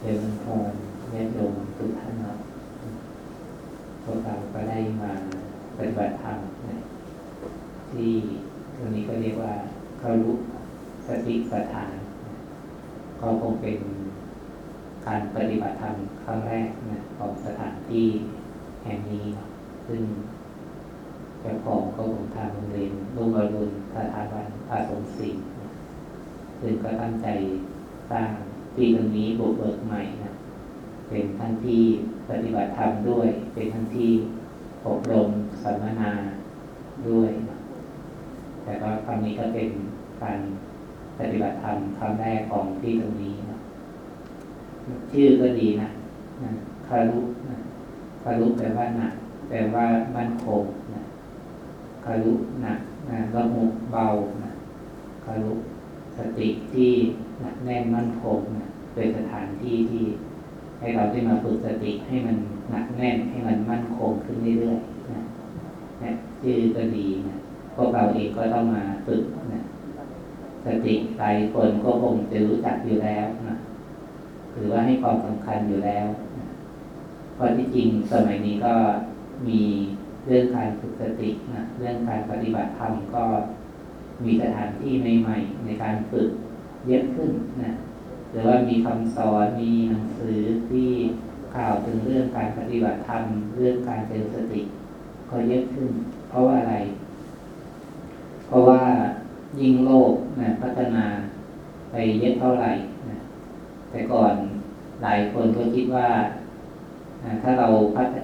เจริญพรญาติโยมทุกท่านครับพวกเราก็ได้มาปฏิบัติธรรมนะที่ตรงนี้ก็เรียกว่าเขารู้สติปัฏฐานก็คงเป็นการปฏิบัติธรรมครั้งแรกนะของสถานที่แห่งนี้ ซึ่งเจ้าของก็คงทางโรงเรียนรุ่งอรุณสถาบันอาสมศรีนะซึ่งก็ตั้งใจสร้าง ที่ตรงนี้บุกเบิกใหม่นะเป็นทั้งที่ปฏิบัติธรรมด้วย เป็นทั้งที่อบรมสัมมนาด้วยนะแต่ว่าครั้งนี้ก็เป็นการปฏิบัติธรรมครั้งแรกของที่ตรงนี้นะชื่อก็ดีนะนะคารุนะคารุแปลว่าหนักแปลว่ามั่นคงนะคารุหนักนะละหุเบานะคารุสติที่หนักแน่นมั่นคงนะ เป็นสถานที่ที่ให้เราได้มาฝึกสติให้มันหนักแน่นให้มันมั่นคงขึ้นเรื่อยๆนะนะชื่อก็ดีนะพวกเราเองก็ต้องมาฝึกนะสติหลายคนก็คงจะรู้จักอยู่แล้วนะหรือว่าให้ความสำคัญอยู่แล้วนะเพราะที่จริงสมัยนี้ก็มีเรื่องการฝึกสตินะเรื่องการปฏิบัติธรรมก็มีสถานที่ใหม่ๆในการฝึกเยอะขึ้นนะ หรือว่ามีคำสอนมีหนังสือที่กล่าวถึงเรื่องการปฏิบัติธรรมเรื่องการเจริญสติก็เยอะขึ้น เพราะว่าอะไร เพราะว่ายิ่งโลกนะพัฒนาไปเยอะเท่าไหร่นะแต่ก่อนหลายคนก็คิดว่านะถ้าเราพัฒ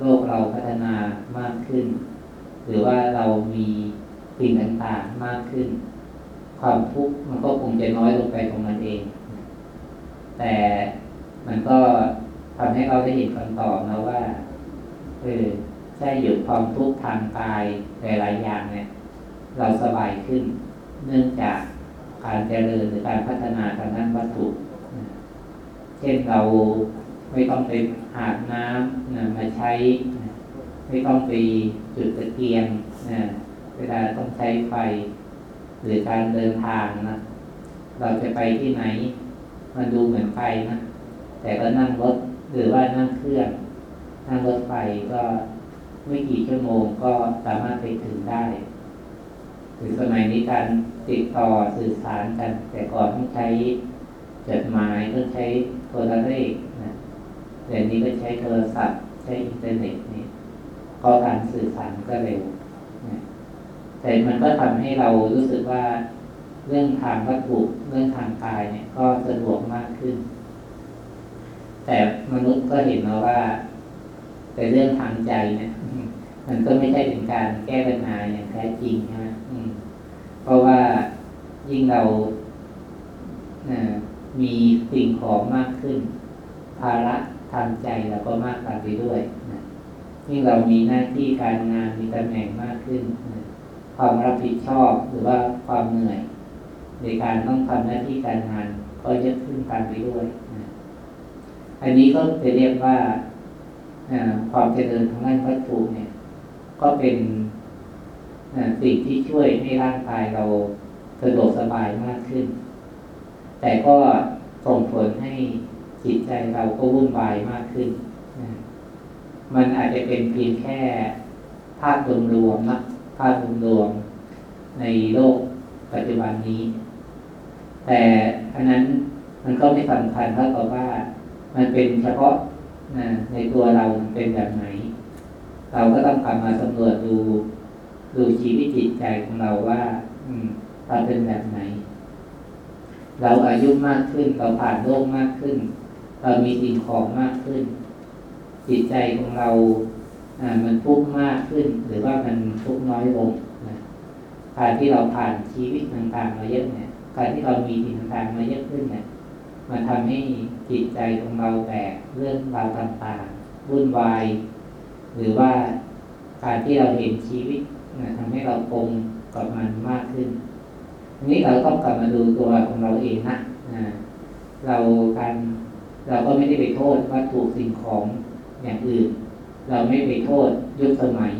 โลกเราพัฒนามากขึ้น หรือว่าเรามีสิ่งต่างๆมากขึ้น ความทุกข์มันก็คงจะน้อยลงไปของมันเอง แต่มันก็ทำให้เราได้เห็นคำตอบนะว่าเออใช่อยู่ความทุกข์ทางกายหลายๆอย่างเนี่ย เราสบายขึ้น เนื่องจากการเจริญหรือการพัฒนาทางด้านวัตถุเช่นเราไม่ต้องไปหาบน้ำนะมาใช้ ไม่ต้องไปจุดตะเกียงนะเวลาต้องใช้ไฟ หรือการเดินทางนะเราจะไปที่ไหน มันดูเหมือนไฟนะ แต่ก็นั่งรถหรือว่านั่งเครื่อง นั่งรถไฟก็ไม่กี่ชั่วโมงก็สามารถไปถึงได้หรือสมัยนี้การติดต่อสื่อสารกัน แต่ก่อนต้องใช้จดหมายต้องใช้โทรเลขนะเดี๋ยวนี้ก็ใช้โทรศัพท์ใช้อินเทอร์เน็ตนี่ก็การสื่อสารก็เร็วนะแต่มันก็ทำให้เรารู้สึกว่า เรื่องทางวัตถุเรื่องทางกายเนี่ย ก็สะดวกมากขึ้น แต่มนุษย์ก็เห็นแล้วว่าแต่เรื่องทางใจเนี่ยมันก็ไม่ใช่เป็นการแก้ปัญหาอย่างแท้จริงใช่ไหมเพราะว่ายิ่งเรามีสิ่งของมากขึ้น ภาระทางใจเราก็มากตามไปด้วยนะยิ่งเรามีหน้าที่การงานมีตำแหน่งมากขึ้น ความรับผิดชอบหรือว่าความเหนื่อย ในการต้องทำหน้าที่การงานก็เยอะขึ้นตามไปด้วยนะอันนี้ก็จะเรียกว่าความเจริญทางด้านวัตถุเนี่ย ก็เป็นสิ่งที่ช่วยให้ร่างกายเราสะดวกสบายมากขึ้น แต่ก็ส่งผลให้จิตใจเราก็วุ่นวายมากขึ้น มันอาจจะเป็นเพียงแค่ภาพรวมๆนะภาพรวมๆในโลกปัจจุบันนี้ แต่อันนั้นมันก็ไม่สำคัญเท่ากับว่า มันเป็นเฉพาะในตัวเราเป็นแบบไหน เราก็ต้องกลับมาสำรวจดูดูชีวิตจิตใจของเราว่า อืมเราเป็นแบบไหน เราอายุมากขึ้น เราผ่านโลกมากขึ้น เรามีสิ่งของมากขึ้น จิตใจของเราอ่ามันทุกข์มากขึ้น หรือว่ามันทุกข์น้อยลงนะการที่เราผ่านชีวิตต่างๆมาเยอะเนี่ย การที่เรามีสิ่งต่างๆมาเยอะขึ้นเนี่ยมันทำให้จิตใจของเราแบกเรื่องราวต่างๆวุ่นวาย หรือว่าการที่เราเห็นชีวิตนะทำให้เราปงกับมันมากขึ้นทีนี้เราต้องกลับมาดูตัวของเราเองนะนะเราการเราก็ไม่ได้ไปโทษว่าถูกสิ่งของอย่างอื่น เราไม่ไปโทษยุคสมัย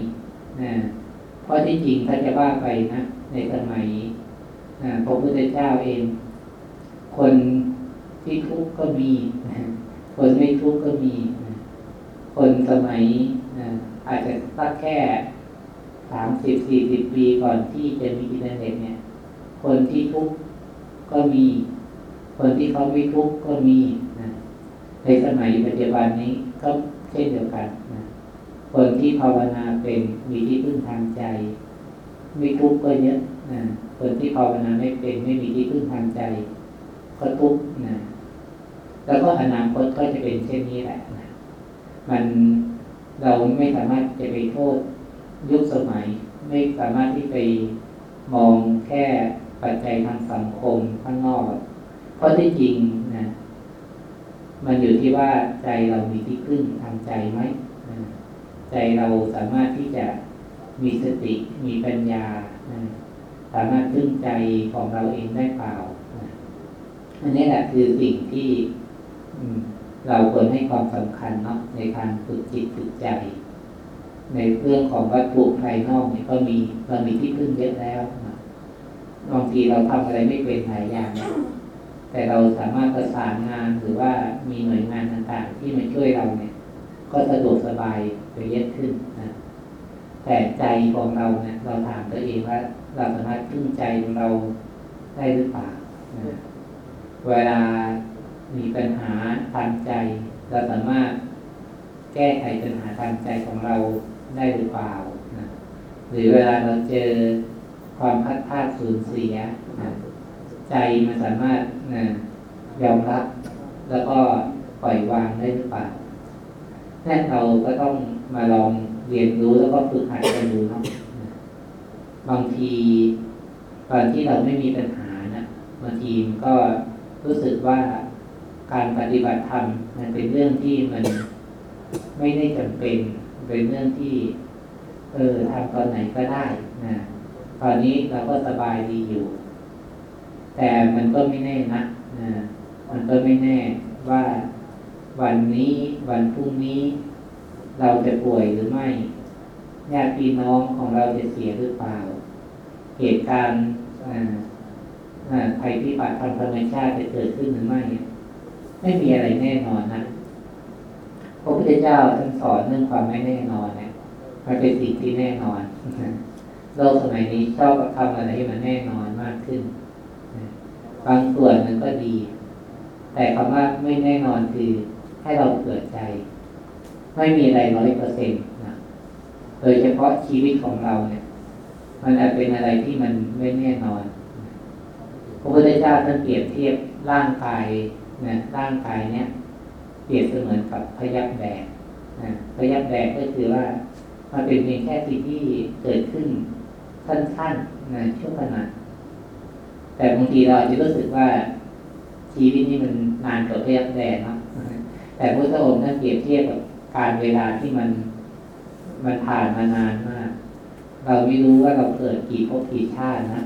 นะเพราะที่จริงถ้าจะว่าไปนะในสมัย นะพระพุทธเจ้าเอง คนที่ทุกข์ก็มีคนไม่ทุกข์ก็มีคนสมัยอาจจะสักแค่สามสิบสี่สิบปีก่อนที่จะมีอินเทอร์เน็ตเนี่ย คนที่ทุกข์ก็มี คนที่เขาไม่ทุกข์ก็มีนะในสมัยปัจจุบันนี้ก็เช่นเดียวกันนะคนที่ภาวนาเป็นมีที่พึ่งทางใจ ไม่ทุกข์ก็เยอะ นะคนที่ภาวนาไม่เป็นไม่มีที่พึ่งทางใจก็ทุกข์นะแล้วก็อนาคตก็จะเป็นเช่นนี้แหละนะมันเราไม่สามารถจะไปโทษยุคสมัย ไม่สามารถที่ไปมองแค่ปัจจัยทางสังคมข้างนอก เพราะที่จริงนะมันอยู่ที่ว่าใจเรามีที่พึ่งทางใจไหมใจเราสามารถที่จะมีสติมีปัญญา สามารถพึ่งใจของเราเองได้เปล่าอันนี้แหละคือสิ่งที่เราควรให้ความสำคัญเนาะในการฝึกจิตฝึกใจ ในเรื่องของวัตถุภายนอกเนี่ยก็มีเรามีที่พึ่งเยอะแล้วบางทีเราทำอะไรไม่เป็นหลายอย่าง แต่เราสามารถประสานงานหรือว่ามีหน่วยงานต่างๆ ที่มาช่วยเราเนี่ย ก็สะดวกสบายไปเยอะขึ้นนะแต่ใจของเราเนี่ยเราถามตัวเองว่า เราสามารถพึ่งใจของเราได้หรือเปล่าเวลามีปัญหาทางใจ เราสามารถแก้ไขปัญหาทางใจของเราได้หรือเปล่านะหรือเวลาเราเจอความพัดพลาดสูญเสียนะใจมันสามารถนะยอมรับ แล้วก็ปล่อยวางได้หรือเปล่าแน่นเราก็ต้องมาลองเรียนรู้แล้วก็ฝึกหัดกันดูเนาะ บางทีตอนที่เราไม่มีปัญหานะบางทีก็รู้สึกว่าการปฏิบัติธรรมมันเป็นเรื่องที่มันไม่ได้จำเป็น เป็นเรื่องที่ เออทำตอนไหนก็ได้นะตอนนี้เราก็สบายดีอยู่ แต่มันก็ไม่แน่นะนะมันก็ไม่แน่ว่าวันนี้วันพรุ่งนี้ เราจะป่วยหรือไม่ญาติพี่น้องของเราจะเสียหรือเปล่า เหตุการณ์ภัยพิบัติทางธรรมชาติจะเกิดขึ้นหรือไม่ไม่มีอะไรแน่นอนนะพระพุทธเจ้าท่านสอนเรื่องความไม่แน่นอนเนี่ยมันเป็นสิ่งที่แน่นอนโลกสมัยนี้ชอบทำอะไรให้มันแน่นอนมากขึ้นบางส่วนมันก็ดี แต่คำว่าไม่แน่นอนคือให้เราเกิดใจ ไม่มีอะไรร้อยเปอร์เซ็นต์นะโดยเฉพาะชีวิตของเราเนี่ย มันอาจเป็นอะไรที่มันไม่แน่นอน พระพุทธเจ้าท่านเปรียบเทียบร่างกายนะร่างกายเนี้ยเปรียบเสมือนกับพยับแดดนะพยับแดดก็คือว่า มันเป็นเพียงแค่สิ่งที่เกิดขึ้นสั้นๆนะช่วงขณะแต่บางทีเราจะรู้สึกว่าชีวิตนี้มันนานกว่าพยับแดดเนาะแต่พระองค์ท่านเปรียบเทียบกับการเวลาที่มันมันผ่านมานานมาก เราไม่รู้ว่าเราเกิดกี่ภพกี่ชาตินะ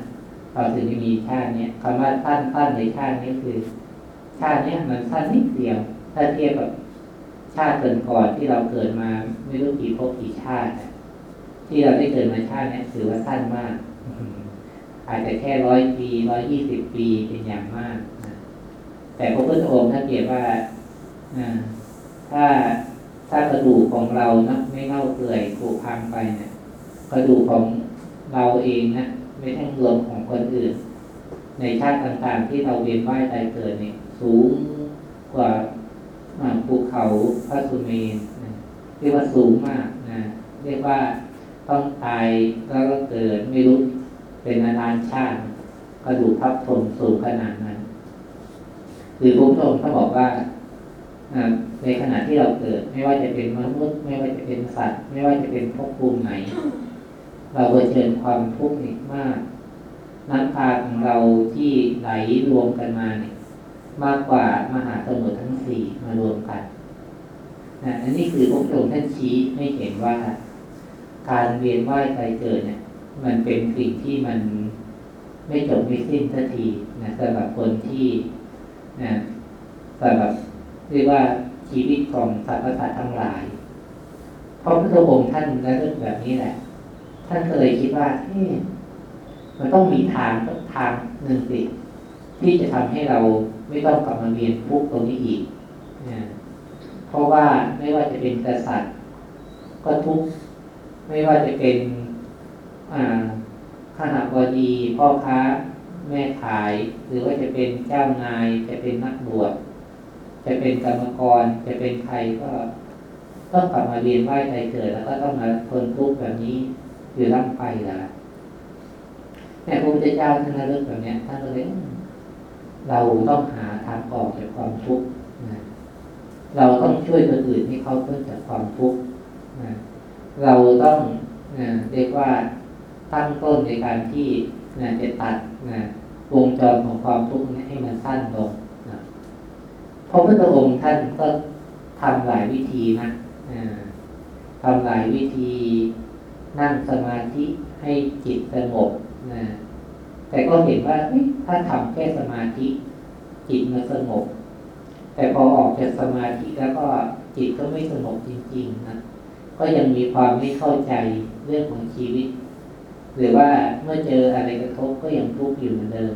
เราถึงจะมีชาติเนี้ยคำว่าสั้นสั้นในชาตินี้คือ ชาตินี้มันสั้นนิดเดียว ถ้าเทียบกับชาติเกินก่อนที่เราเกิดมาไม่รู้กี่ภพกี่ชาติ ที่เราได้เกิดมาชาตินี้ถือว่าสั้นมาก อาจจะแค่ร้อยปีร้อยยี่สิบปีเป็นอย่างมากแต่พระพุทธองค์ท่านเกียรว่าถ้าถ้ากระดูกของเรานะไม่เน่าเปื่อยผุพังไปเนะี่ย กระดูกของเราเองนะไม่ทั้งรวมของคนอื่น ในชาติต่างๆที่เราเวียนว่ายตายเกิดเนี่ยสูงกว่าภูเขาพระสุเมนเรียกว่าสูงมากนะเรียกว่าต้องตายแล้วก็เกิดไม่รู้เป็นนานชาติกระดูกพับถมสูงขนาดนั้นหรือพระพุทธองค์เขาบอกว่าในขณะที่เราเกิด ไม่ว่าจะเป็นมนุษย์ ไม่ว่าจะเป็นสัตว์ ไม่ว่าจะเป็นภพภูมิไหน เราเผชิญความทุกข์มากน้ำตาของเราที่ไหลรวมกันมาเนี่ยมากกว่ามหาสมุทรทั้งสี่มารวมกันนะอันนี้คือพระองค์ท่านชี้ให้เห็นว่า การเวียนว่ายใจเกิดเนี่ย มันเป็นสิ่งที่มันไม่จบไม่สิ้นสักทีนะสำหรับคนที่นะสำหรับเรียกว่าชีวิตของสัตว์ประสาททั้งหลายเพราะพระองค์ท่านแล้วก็แบบนี้แหละ ท่านก็เลยคิดว่าเฮ้มันต้องมีทางทางหนึ่งสิที่จะทำให้เราไม่ต้องกลับมาเรียนทุกตรงนี้อีกนะเพราะว่าไม่ว่าจะเป็นกษัตริย์ ก็ทุกไม่ว่าจะเป็นข้าราชการพ่อค้าแม่ขาย หรือว่าจะเป็นเจ้านาย จะเป็นนักบวชจะเป็นกรรมกร จะเป็นใครก็ต้องกลับมาเรียนไหว้ใจเกิด แล้วก็ต้องมาทนทุกข์แบบนี้ อยู่ร่ำไปละแต่พระพุทธเจ้าท่านเรื่องแบบนี้ท่านก็เลยเราต้องหาทางออกจากความทุกข์นะเราต้องช่วยคนอื่นให้เขาพ้นจากความทุกข์นะเราต้องนะเรียกว่าตั้งต้นในการที่นะจะตัดนะวงจรของความทุกข์ให้มันสั้นลงนะพระพุทธองค์ท่านก็ทำหลายวิธีนะทำหลายวิธี นั่งสมาธิให้จิตสงบนะแต่ก็เห็นว่าถ้าทำแค่สมาธิ จิตมันสงบ แต่พอออกจากสมาธิแล้วก็จิตก็ไม่สงบจริงๆนะก็ยังมีความไม่เข้าใจเรื่องของชีวิต หรือว่าเมื่อเจออะไรกระทบก็ยังทุกข์อยู่เหมือนเดิม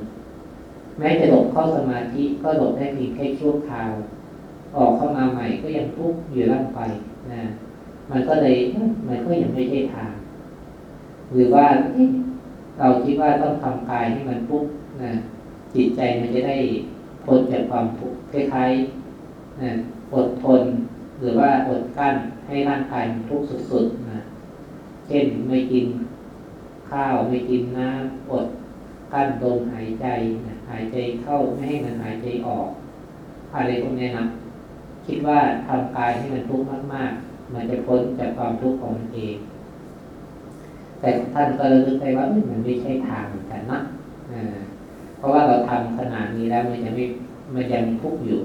แม้จะหลบเข้าสมาธิก็หลบได้เพียงแค่ชั่วคราว ออกเข้ามาใหม่ก็ยังทุกข์อยู่ร่างไปนะมันก็เลยมันก็ยังไม่ใช่ทาง หรือว่าเราคิดว่าต้องทำกายให้มันทุกข์นะจิตใจมันจะได้พ้นจากความทุกข์คล้ายๆนะอดทน หรือว่าอดกั้นให้ร่างกายมันทุกข์สุดๆนะเช่นไม่กินข้าวไม่กินน้ำอดกั้นลมหายใจนะหายใจเข้าไม่ให้มันหายใจออก อะไรพวกนี้นะคิดว่าทำกายให้มันทุกข์มาก ๆ มันจะพ้นจากความทุกข์ของมันเอง แต่ท่านก็ระลึกได้ว่ามันไม่ใช่ทางเหมือนกันนะเพราะว่าเราทำขนาดนี้แล้วมันยังไม่มันยังทุกข์อยู่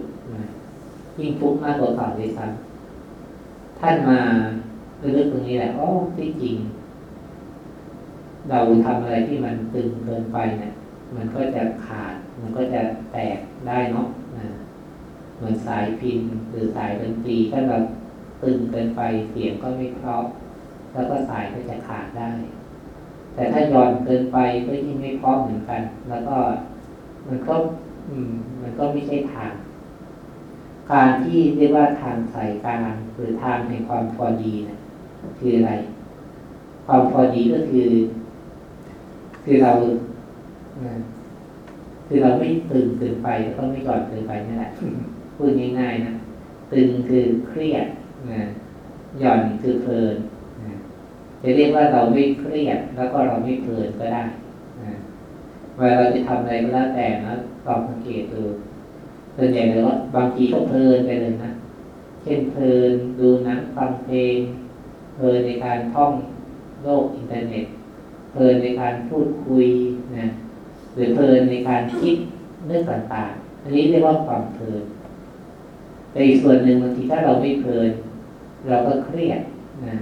ยิ่งทุกข์มากกว่าก่าเลยซ้ำท่านมาระลึกตรงนี้แหละอ๋อที่จริง เราทำอะไรที่มันตึงเกินไปเนี่ยมันก็จะขาด มันก็จะแตกได้เนาะเหมือนสายพินหรือสายดนตรีถ้าเราตึงเกินไปเสียงก็ไม่เพราะ แล้วก็สายก็จะขาดได้ แต่ถ้าย่อนเกินไปก็ยิ่งไม่พร้อมเหมือนกัน แล้วก็มันก็มมันก็ไม่ใช่ทาง การที่เรียกว่าทางสายกลางหรือทางในความพอดีนะคืออะไร ความพอดีก็คือ คือเราคือเราไม่ตึงเกินไปแล้วก็ไม่หย่อนเกินไปนี่แหละพูดง่ายๆนะตึงคือเครียดนะหย่อนคือเพลิน จะเรียกว่าเราไม่เครียดแล้วก็เราไม่เพลินก็ได้เวลาเราจะทำอะไรก็แล้วแต่นะลองสังเกตดูส่วนใหญ่เลยว่าบางทีก็เพลินไปเลยนะเช่นเพลินดูหนังฟังเพลงเพลินในการท่องโลกอินเทอร์เน็ตเพลินในการพูดคุยนะหรือเพลินในการคิดเรื่องต่างๆอันนี้เรียกว่าความเพลินแต่อีกส่วนหนึ่งบางทีถ้าเราไม่เพลิน เราก็เครียดนะ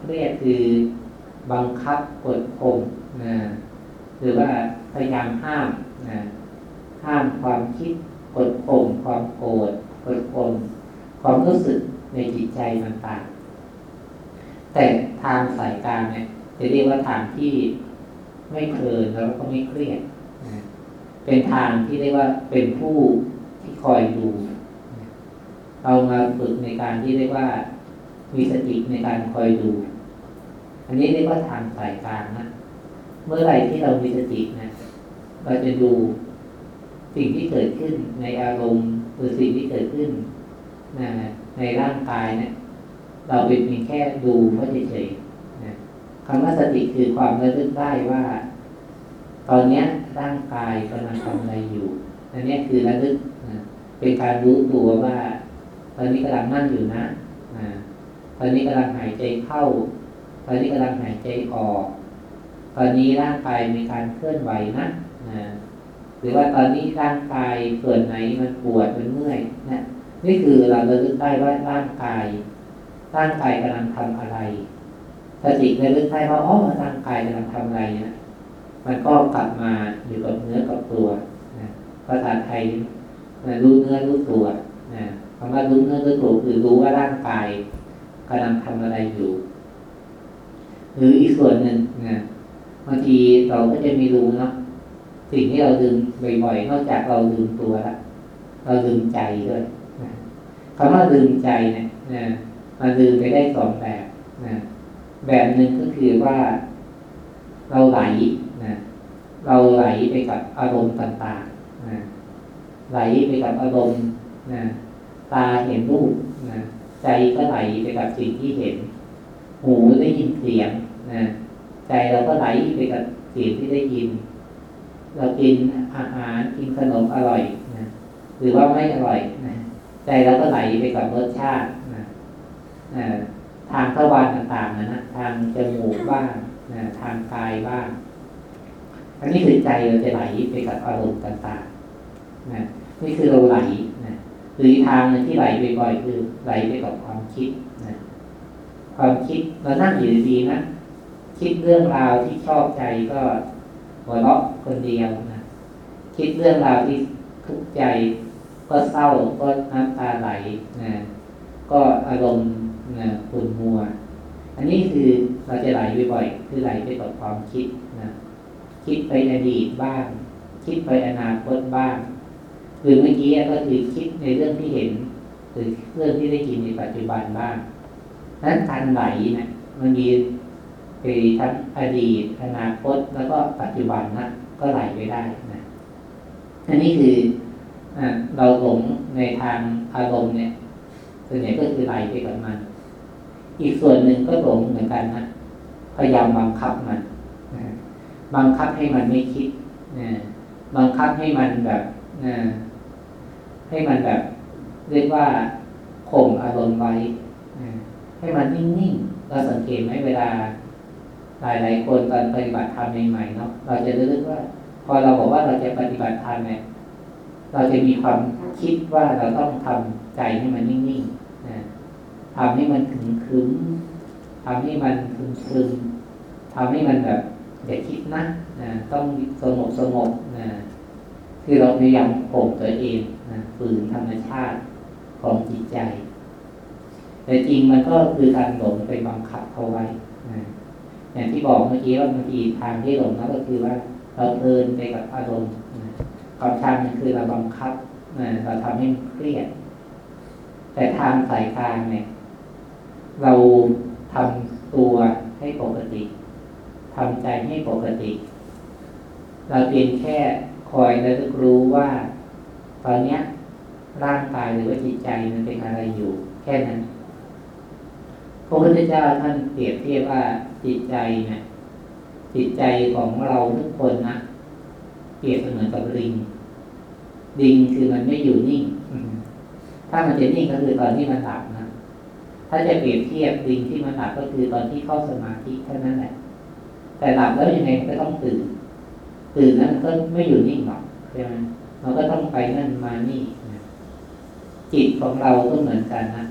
เครียดคือบังคับกดข่มนะหรือว่าพยายามห้ามนะห้ามความคิดกดข่มความโกรธกดข่มความรู้สึกในจิตใจต่างๆแต่ทางสายกางเนี่ยจะเรียกว่าทางที่ไม่เพลินแล้วก็ไม่เครียดนะเป็นทางที่เรียกว่าเป็นผู้ที่คอยดู เรามาฝึกในการที่เรียกว่า มีสติในการคอยดู อันนี้เรียกว่าทางสายกลางนะเมื่อไหร่ที่เรามีสตินะเราจะดูสิ่งที่เกิดขึ้นในอารมณ์หรือสิ่งที่เกิดขึ้นนะในร่างกายเนะี่ยเราเป็นเพียงแค่ดูเพราะเฉยๆนะคำว่าสติคือความระลึกได้ว่า ตอนนี้ร่างกายกำลังทำอะไรอยู่อันนี้คือระลึกนะเป็นการรู้ตัวว่า ตอนนี้กำลังนั่งอยู่นะ ตอนนี้กำลังหายใจเข้า ตอนนี้กำลังหายใจออก ตอนนี้ร่างกายมีการเคลื่อนไหวนะนะหรือว่าตอนนี้ร่างกายส่วนไหนมันปวดมันเมื่อยนะนี่คือเราระลึกได้ว่าร่างกาย ร่างกายกำลังทำอะไรสติระลึกได้ว่าอ๋อร่างกายกำลังทำอะไรเนี่ยมันก็กลับมาอยู่กับเนื้อกับตัวนะภาษาไทยนะรู้เนื้อรู้ตัวนะคำว่ารู้เนื้อรู้ตัวคือรู้ว่าร่างกาย กำลังทำอะไรอยู่ หรืออีกส่วนหนึ่งนะบางทีเราก็จะมีรู้เนาะสิ่งที่เราลืมบ่อยๆนอกจากเราลืมตัวแล้วเราลืมใจด้วยนะคำว่าลืมใจเนี่ยนะมันลืมไปได้สองแบบนะแบบหนึ่งก็คือว่า เราไหลนะเราไหลไปกับอารมณ์ต่างๆนะไหลไปกับอารมณ์นะตาเห็นรูปนะ ใจก็ไหลไปกับสิ่งที่เห็น หูได้ยินเสียงนะใจเราก็ไหลไปกับเสียงที่ได้ยิน เรากินอาหารกินขนมอร่อยนะหรือว่าไม่อร่อยนะใจเราก็ไหลไปกับรสชาตินะนะทางทวารต่างๆนะนะทางจมูกบ้างนะทางกายบ้าง อันนี้คือใจเราจะไหลไปกับอารมณ์ต่างๆนะนี่คือเราไหล หรือทางนึงที่ไหลบ่อยๆคือไหลไปกับความคิดนะความคิดเรานั่งอยู่ดีนะคิดเรื่องราวที่ชอบใจก็หัวเราะคนเดียวนะคิดเรื่องราวที่ทุกข์ใจ ก็เศร้าก็น้ำตาไหลนะก็อารมณ์นะขุ่นมัว อันนี้คือเราจะไหลบ่อยๆคือไหลไปกับความคิดนะคิดไปอดีตบ้าง คิดไปอนาคตบ้าง หรือเมื่อกี้ก็คือคิดในเรื่องที่เห็น หรือเรื่องที่ได้ยินในปัจจุบันบ้างนั้นการไหลนะมันมีไปทั้งอดีต อนาคตแล้วก็ปัจจุบันนะก็ไหลไปได้นะอันนี้คืออเราหลงในทางอารมณ์เนี่ยส่วนใหญ่ก็คือไหลไปกับมัน อีกส่วนหนึ่งก็หลงเหมือนกันนะพยายามบังคับมันนะบังคับให้มันไม่คิดนะบังคับให้มันแบบนะ ให้มันแบบเรียกว่าข่มอารมณ์ไว้ให้มันนิ่งๆเราสังเกตไหมเวลาหลายหลายคนตอนปฏิบัติธรรมใหม่ๆเนาะเราจะรู้สึกว่า พอเราบอกว่าเราจะปฏิบัติธรรมเนี่ยเราจะมีความคิดว่าเราต้องทำใจให้มันนิ่งๆนะทำให้มันขึงคึ้มทำให้มันคึมคึมทำให้มันแบบอย่าคิดนะนะต้องสงบสงบนะ คือเราพยายามข่มตัวเองนะฝืนธรรมชาติของจิตใจ แต่จริงมันก็คือการหลงไปบังคับเขาไว้นะอย่างที่บอกเมื่อกี้ว่าบางทีทางที่หลงนั่นก็คือว่าเราเพลินไปกับอารมณ์ความชันมันคือเราบังคับนะเราทำให้เครียด แต่ทางสายกลางเนี่ย เราทำตัวให้ปกติทำใจให้ปกติ เราเพียงแค่ คอยระลึกรู้ว่า ตอนเนี้ย ร่างกายหรือว่าจิตใจมันเป็นอะไรอยู่แค่นั้นพระพุทธเจ้าท่านเปรียบเทียบว่าจิตใจเนี่ยจิตใจของเราทุกคนนะเปรียบเสมือนกับลิงลิงคือมันไม่อยู่นิ่งถ้ามันจะนิ่งก็คือตอนที่มันหลับนะถ้าจะเปรียบเทียบลิงที่มันหลับก็คือตอนที่เข้าสมาธิเท่านั้นแหละแต่หลับแล้วยังไงก็ต้องตื่น ตื่นนั้นก็ไม่อยู่นิ่งหรอกใช่ไหมมันก็ต้องไปนั่นมานี่นะจิตของเราก็เหมือนกันนะ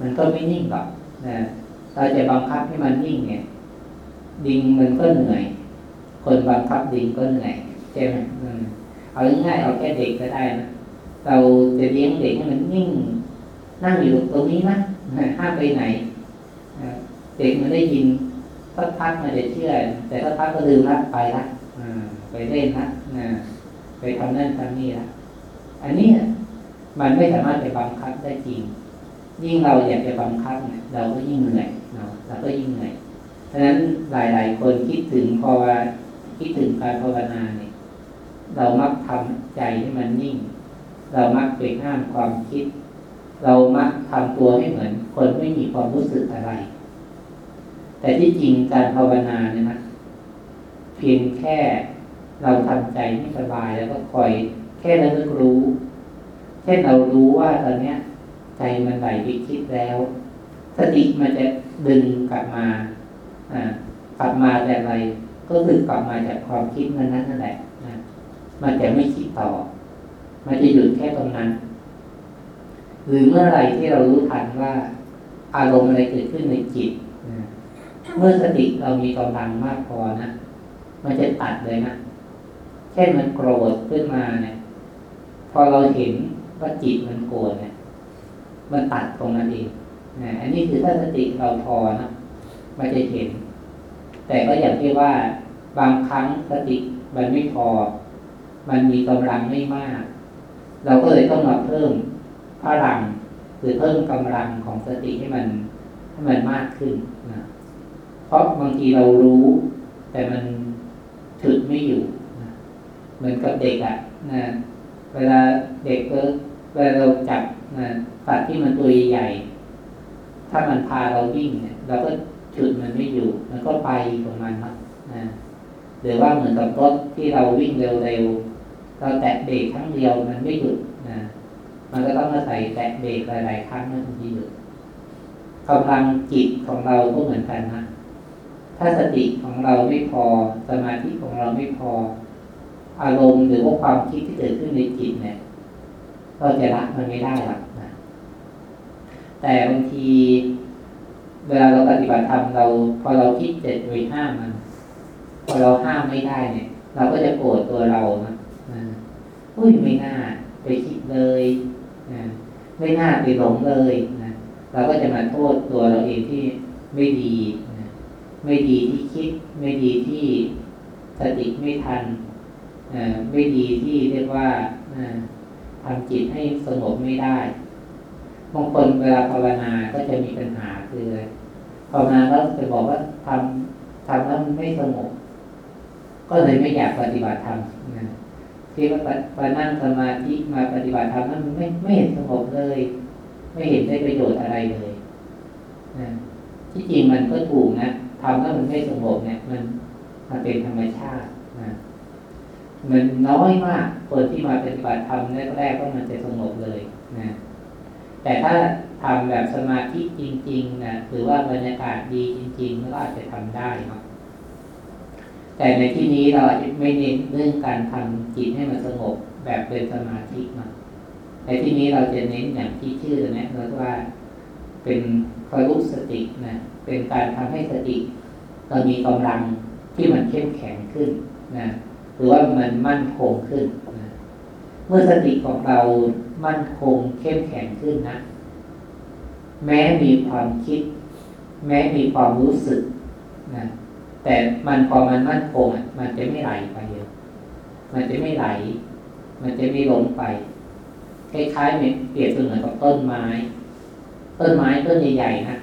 มันก็ไม่นิ่งหรอกนะเราจะบังคับให้มันนิ่งเนี่ย ดิงมันก็เหนื่อย คนบังคับดิงก็เหนื่อยใช่ไหมเอาง่ายๆเอาแค่เด็กก็ได้นะเราจะเลี้ยงเด็กให้มันนิ่ง นั่งอยู่ตรงนี้นะห้ามไปไหนเด็กมันได้ยินสักพักมันจะเชื่อ แต่สักพักก็ลืมละไปละ ไปเล่นละไปทำนั่นทำนี่ละอันนี้มันไม่สามารถไปบังคับได้จริง ยิ่งเราอยากจะบังคับเนี่ยเราก็ยิ่งเหนื่อยเนาะเราก็ยิ่งเหนื่อยฉะนั้นหลาย ๆ คนคิดถึงพอว่าคิดถึงการภาวนาเนี่ยเรามักทำใจให้มันนิ่ง เรามักไปห้ามความคิด เรามักทำตัวให้เหมือน คนไม่มีความรู้สึกอะไร แต่ที่จริงการภาวนาเนี่ยนะเพียงแค่ เราทำใจให้สบายแล้วก็คอยแค่ระลึกรู้ เช่นเรารู้ว่าตอนเนี้ย ใจมันไหลไปคิดแล้ว สติมันจะดึงกลับมา อ่ากลับมาแต่อะไร ก็คือกลับมาจากความคิดนั้นนั่นแหละนะมันจะไม่คิดต่อ มันจะหยุดแค่ตรงนั้น หรือเมื่อไรที่เรารู้ทันว่า อารมณ์อะไรเกิดขึ้นในจิตเมื่อสติเรามีกำลังมากพอนะ มันจะตัดเลยนะ ช่นมันโกรธขึ้นมาเนี่ย พอเราเห็นว่าจิตมันโกรธเนี่ย มันตัดตรงนั้นเองนะอันนี้คือถ้าสติเราพอนะมันจะเห็น แต่ก็อย่างที่ว่าบางครั้งสติมันไม่พอ มันมีกำลังไม่มาก เราก็เลยต้องมาเพิ่มพลังหรือเพิ่มกำลังของสติให้มันให้มันมากขึ้นนะเพราะบางทีเรารู้ แต่มันถึกไม่อยู่ เหมือนกับเด็กอะ่ะนะเวลาเด็กก็เวลาเราจับนะสัตว์ที่มันตัวใหญ่ ถ้ามันพาเราวิ่งเนี่ยเราก็จุดมันไม่อยู่ มันก็ไปของมันนะนะหรือว่าเหมือนกับรถที่เราวิ่งเร็วๆเราแตะเบรกครั้งเดียวมันไม่หยุดนะมันก็ต้องอาศัยแตะเบรกหลายๆครั้งมันถึงจะหยุดกำลังจิตของเราก็เหมือนกันนะถ้าสติของเราไม่พอสมาธิของเราไม่พอ อารมณ์หรือว่าความคิดที่เกิดขึ้นในจิตเนี่ยเราจะละมันไม่ได้หรอกนะแต่บางทีเวลาเราปฏิบัติธรรมเรา พอเราคิดเจ็ดโดยห้ามมัน พอเราห้ามไม่ได้เนี่ย เราก็จะโกรธตัวเรานะอุ้ยไม่น่าไปคิดเลยนะไม่น่าไปหลงเลยนะเราก็จะมาโทษตัวเราเองที่ไม่ดีนะไม่ดีที่คิด ไม่ดีที่สติไม่ทัน ไม่ดีที่เรียกว่าทำจิตให้สงบไม่ได้บางคนเวลาภาวนาก็จะมีปัญหาคือภาวนาแล้วจะบอกว่าทำทำแล้วไม่สงบก็เลยไม่อยากปฏิบัติธรรมนะที่ว่าไปนั่งสมาธิมาปฏิบัติธรรมนั้นไม่ไม่เห็นสงบเลย ไม่เห็นได้ประโยชน์อะไรเลยนะที่จริงมันก็ถูกนะทำแล้วมันไม่สงบเนี่ย มันมันเป็นธรรมชาตินะ มันน้อยมากคนที่มาปฏิบัติธรรมแรกๆก็มันจะสงบเลยนะแต่ถ้าทำแบบสมาธิจริงๆนะหรือว่าบรรยากาศดีจริงๆก็อาจจะทำได้ครับแต่ในที่นี้เราไม่เน้นเรื่องการทำจิตให้มันสงบแบบเป็นสมาธิมาในที่นี้เราจะเน้นอย่างที่ชื่อนะเรียกว่าเป็นคารุสตินะเป็นการทำให้สติเรามีกำลังที่มันเข้มแข็งขึ้นนะ หรือว่ามันมั่นคงขึ้นนะเมื่อสติของเรามั่นคงเข้มแข็งขึ้นนะ แม้มีความคิด แม้มีความรู้สึกนะแต่มันพอมันมั่นคงมันจะไม่ไหลไปเยอะมันจะไม่ไหล มันจะไม่ลงไปคล้ายๆเปรียบเสมือนกับต้นไม้ ต้นไม้ต้นใหญ่ๆนะ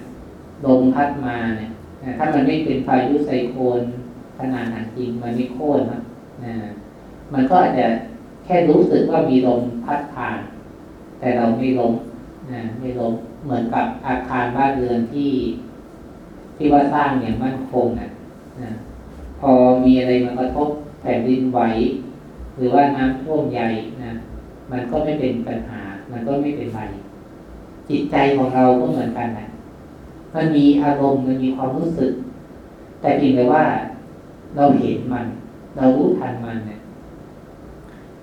ลมพัดมาเนี่ยถ้ามันไม่เป็นพายุไซโคลนขนาดหนักจริงมันไม่โค่นนะ มันก็อาจจะแค่รู้สึกว่ามีลมพัดผ่าน แต่เราไม่ล้มนะไม่ล้มเหมือนกับอาคารบ้านเรือนที่ที่ว่าสร้างอย่างมั่นคงนะนะพอมีอะไรมากระทบแผ่นดินไหวหรือว่าน้ำท่วมใหญ่นะมันก็ไม่เป็นปัญหา มันก็ไม่เป็นไรจิตใจของเราก็เหมือนกันนะมันมีอารมณ์มันมีความรู้สึก แต่เพียงแต่ว่าเราเห็นมัน เรารู้ทันมันเนี่ย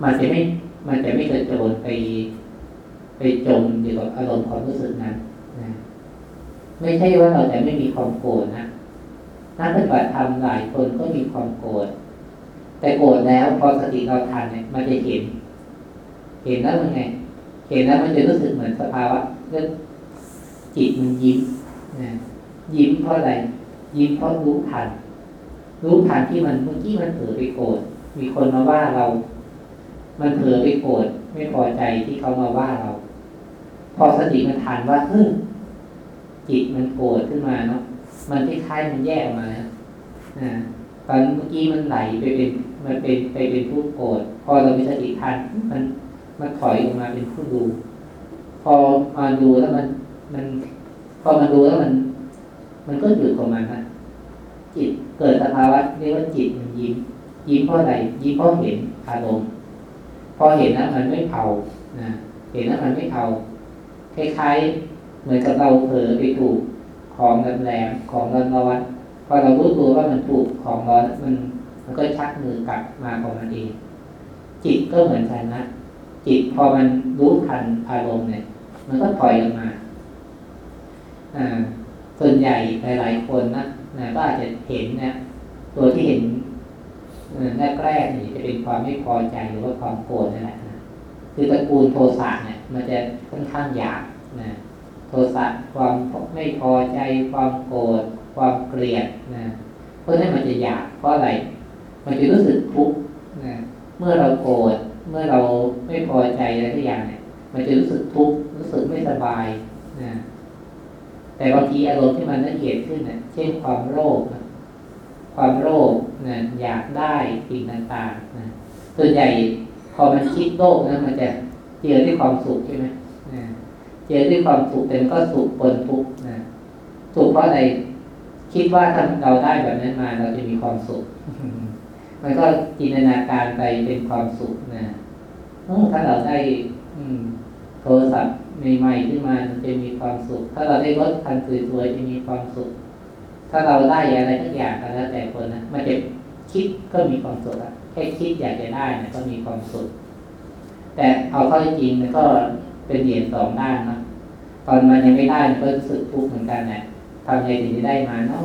มันจะไม่มันจะไม่เกิดโจรไป ไปจมอยู่กับอารมณ์ความรู้สึกนั้นนะไม่ใช่ว่าเราจะไม่มีความโกรธนะนักปฏิบัติธรรมหลายคนก็มีความโกรธแต่โกรธแล้วพอสติเราทันเนี่ยมันจะเห็น เห็นแล้วมันไง เห็นแล้วมันจะรู้สึกเหมือนสภาวะเรื่องจิตมันยิ้มนะยิ้มเพราะอะไรยิ้มเพราะรู้ทัน รู้ทันที่มันเมื่อกี้มันเผลอไปโกรธมีคนมาว่าเรา มันเผลอไปโกรธไม่พอใจที่เขามาว่าเรา พอสติมันทันว่าเฮ้ยจิตมันโกรธขึ้นมาเนาะมันคล้ายๆมันแยกมาแล้วตอนเมื่อกี้มันไหลไปเป็นมันเป็นไปเป็นผู้โกรธพอเรามีสติทันมันมันถอยออกมาเป็นผู้ดู พอมาดูแล้วมันมัน พอมาดูแล้วมัน มันก็หยุดของมันนะ จิตเกิดสภาวะเรียกว่าจิตมันยิ้มยิ้มเพราะอะไรยิ้มเพราะเห็นอารมณ์พอเห็นแล้วมันไม่เผานะเห็นแล้วมันไม่เผาคล้ายๆเหมือนกับเราเผลอไปถูกของแหลมของร้อนๆพอเรารู้ตัวว่ามันถูกของร้อนมันมันก็ชักมือกลับมาของมันเองจิตก็เหมือนกันนะจิตพอมันรู้ทันอารมณ์เนี่ย มันก็ถอยออกมา อ่า ส่วนใหญ่หลายๆคนนะ นะก็อาจจะเห็นนะ ตัวที่เห็นแรกๆนี่จะเป็นความไม่พอใจหรือว่าความโกรธนั่นแหละคือตระกูลโทสะเนี่ย มันจะค่อนข้างหยาบนะ โทสะความไม่พอใจ ความโกรธความเกลียดนะเพราะนั้นมันจะอยากเพราะอะไร มันจะรู้สึกทุกข์นะเมื่อเราโกรธเมื่อเราไม่พอใจอะไรทุกอย่างเนี่ย มันจะรู้สึกทุกข์รู้สึกไม่สบายนะ แต่บางทีอารมณ์ที่มันละเอียดขึ้นเนี่ยเช่นความโลภความโลภนะอยากได้สิ่งต่างๆนะส่วนใหญ่พอมันคิดโลภนะมันจะเจอด้วยความสุขใช่ไหมนะเจอด้วยความสุขแต่ก็สุขปนทุกข์นะสุขเพราะอะไรคิดว่าถ้าเราได้แบบนั้นมาเราจะมีความสุข มันก็จินตนาการไปเป็นความสุขนะถ้าเราได้ อืมโทรศัพท์ ใหม่ๆขึ้นมาจะมีความสุข ถ้าเราได้รถคันสวยๆจะมีความสุข ถ้าเราได้อะไรทุกอย่างก็แล้วแต่คนนะมันจะคิดก็มีความสุขอะแค่คิดอยากจะได้นะก็มีความสุข แต่เอาเข้าจริงมันก็เป็นเหรียญสองด้านนะตอนมันยังไม่ได้ก็รู้สึกทุกข์เหมือนกันนะทำยังไงถึงจะได้มาเนาะ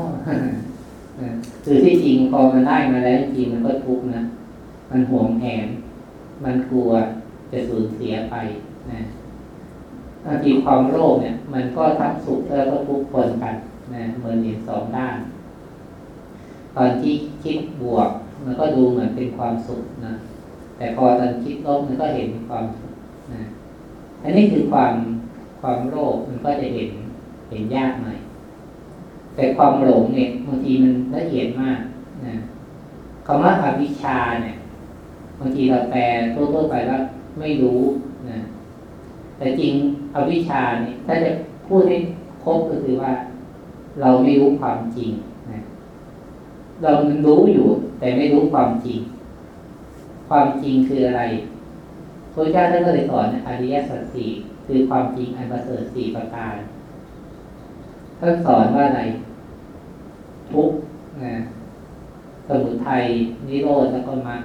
คือที่จริงพอมันได้มาแล้วจริงมันก็ทุกข์นะมันห่วงแหนมันกลัวจะสูญเสียไปนะ บางทีความโลภเนี่ย มันก็ทั้งสุขแล้วก็ทุกข์ปนกันนะเหมือนเหรียญสองด้าน ตอนที่คิดบวก มันก็ดูเหมือนเป็นความสุขนะแต่พอตอนคิดลบมันก็เห็นความทุกข์นะอันนี้คือความความโลภมันก็จะเห็นเห็นยากหน่อยแต่ความหลงเนี่ยบางทีมันละเอียดมากนะคำว่าอวิชชาเนี่ยบางทีเราแปลทั่วๆไปว่าไม่รู้ แต่จริงอวิชาเนี่ยถ้าจะพูดให้ครบก็คือว่า เราไม่รู้ความจริงนะเรารู้อยู่ แต่ไม่รู้ความจริง ความจริงคืออะไรพระเจ้าท่านก็เลยสอนอริยสัจสี่คือความจริงอันประเสริฐสี่ประการท่านสอนว่าอะไร ทุกนะสมุทัยนิโรธแล้วก็มรรค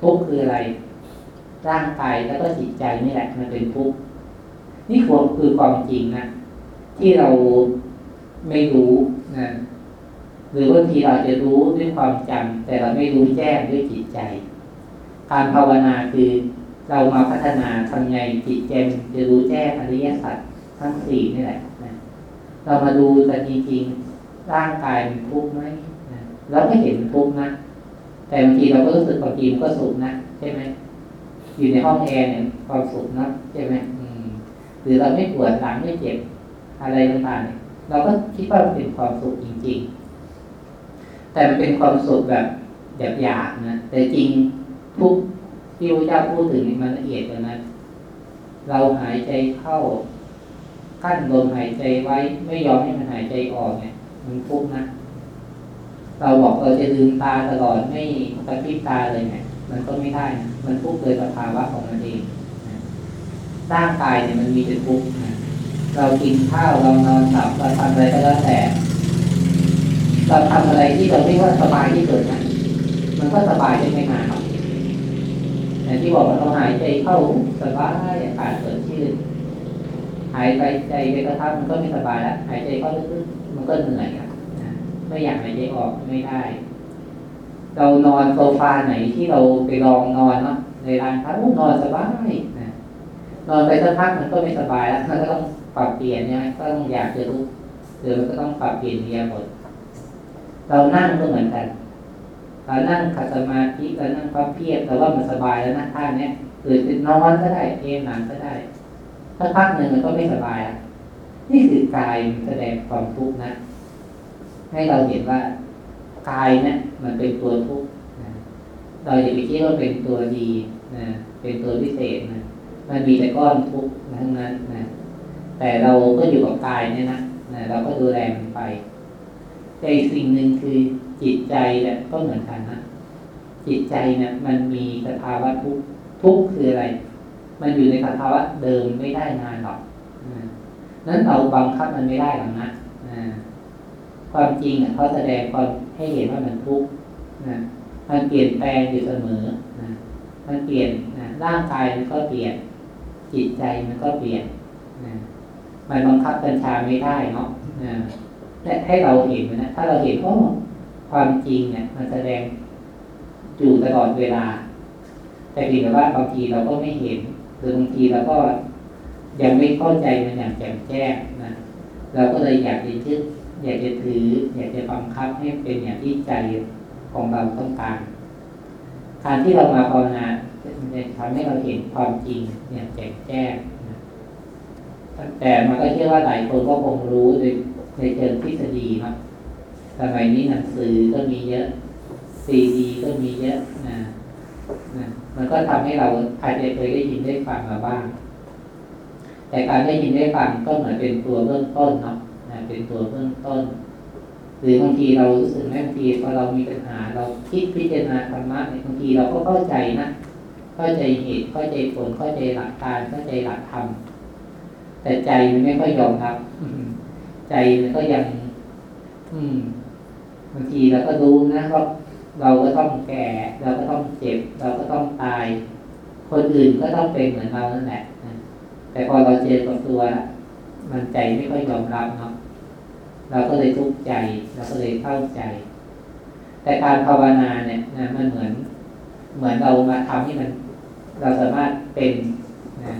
ทุกคืออะไร ร่างกายแล้วก็จิตใจนี่แหละมันเป็นทุกข์ นี่คือคือความจริงนะที่เราไม่รู้นะหรือบางทีเราจะรู้ด้วยความจำแต่เราไม่รู้แจ้งด้วยจิตใจ การภาวนาคือเรามาพัฒนาทำไงจิตใจจะรู้แจ้งอริยสัจทั้งสี่นี่แหละนะเรามาดูกันจริงๆร่างกายมันทุกข์ไหมนะเราก็เห็นทุกข์นะแต่บางทีเราก็รู้สึกบางทีมันก็สุขนะใช่ไหมอยู่ในห้องแอร์เนี่ยความสุขนะใช่ไหม รือเราไม่ปวดหลังไม่เจ็บอะไรต่างๆเราก็คิดว่ามันเป็นความสุขจริง ๆ แต่มันเป็นความสุขแบบหยาบๆนะแต่จริงทุกที่พระเจ้าพูดถึงมันละเอียดกว่านั้นเราหายใจเข้ากั้นลมหายใจไว้ไม่ยอมให้มันหายใจออกเนี่ยมันทุกข์นะเราบอกเราจะลืมตาตลอดไม่กระพริบตาเลยเนี่ยมันก็ไม่ได้นะมันทุกข์โดยสภาวะของมันเอง ร่างกายเนี่ยมันมีแต่ทุกข์นะเรากินข้าวเรานอนหลับเราทำอะไรก็แล้วแต่ เราทำอะไรที่เราไม่ว่าสบายที่สุดนะมันก็สบายได้ไม่นานหรอกแต่ที่บอกว่าเราหายใจเข้าสบายอากาศสดชื่นหายไปใจไปกระทับมันก็ไม่สบายแล้วหายใจเข้าลึกๆมันก็เหนื่อยอะไม่อยากหายใจออกไม่ได้ เรานอนโซฟาไหนที่เราไปลองนอนเนาะในร้านค้านอนสบาย นอนไปสักพักมันก็ไม่สบายแล้วมันก็ต้องปรับเปลี่ยนใช่ไหมก็ต้องอยากจะรู้หรือมันก็ต้องปรับเปลี่ยนเรียหมดเรานั่งก็เหมือนกันเรานั่งขัดสมาธิเรานั่งความเพียรแต่ว่ามันสบายแล้วนะท่าเนี้ยหรือจะนอนก็ได้เอนหนังก็ได้ถ้าพักหนึ่งมันก็ไม่สบายอะนี่คือกายมันแสดงความทุกข์นะ ให้เราเห็นว่ากายเนี่ยมันเป็นตัวทุกข์นะเราอย่าไปคิดว่าเป็นตัวดีนะเป็นตัวพิเศษนะ มันมีแต่ก้อนทุกข์ทั้งนั้นนะแต่เราก็อยู่กับกายเนี่ยนะนะเราก็ดูแลมันไป แต่อีกสิ่งหนึ่งคือจิตใจเนี่ยก็เหมือนกันนะจิตใจเนี่ย มันมีสภาวะทุกข์ทุกข์คืออะไร มันอยู่ในสภาวะเดิมไม่ได้นานหรอกนั้นเราบังคับมันไม่ได้หรอกนะความจริงอะเขาแสดงความให้เห็นว่ามันทุกข์นะมันเปลี่ยนแปลงอยู่เสมอนะมันเปลี่ยนนะร่างกายมันก็เปลี่ยน จิตใจมันก็เปลี่ยนนะมันบังคับบัญชาไม่ได้เนาะนะและให้เราเห็นนะถ้าเราเห็นว่าความจริงเนี่ย มันแสดงอยู่ตลอดเวลา แต่เพียงแต่ว่าบางทีเราก็ไม่เห็น หรือบางทีเราก็ยังไม่เข้าใจมันอย่างแจ่มแจ้งนะเราก็เลยอยากจะยึดอยากจะถือ อยากจะบังคับให้เป็นอย่างที่ใจของเราต้องการการที่เรามาภาวนา มันจะทำให้เราเห็นความจริงเนี่ยแจ่มแจ้งนะแต่มันก็เชื่อว่าหลายคนก็คงรู้ในในเชิงทฤษฎีครับสมัยนี้หนังสือก็มีเยอะซีดีก็มีเยอะนะนะมันก็ทำให้เราอาจจะเคยได้ยินได้ฟังมาบ้าง แต่การได้ยินได้ฟังก็เหมือนเป็นตัวเบื้องต้นเนาะนะเป็นตัวเบื้องต้น หรือบางทีเรารู้สึกแม่บางทีพอเรามีปัญหาเราคิดพิจารณาธรรมะในบางทีเราก็เข้าใจนะ เข้าใจเหตุเข้าใจผลเข้าใจหลักการเข้าใจหลักธรรมแต่ใจมันไม่ค่อยยอมรับใจมันก็ยัง อืมบางทีเราก็รู้นะว่าเราก็ต้องแก่ เราก็ต้องเจ็บ เราก็ต้องตาย คนอื่นก็ต้องเป็นเหมือนเรานั่นแหละแต่พอเราเจอกับตัว มันใจไม่ค่อยยอมรับเนาะเราก็เลยทุกข์ใจ เราก็เลยเข้าใจ แต่การภาวนาเนี่ยนะมันเหมือน เหมือนเรามาทำให้มัน เราสามารถเป็นนะ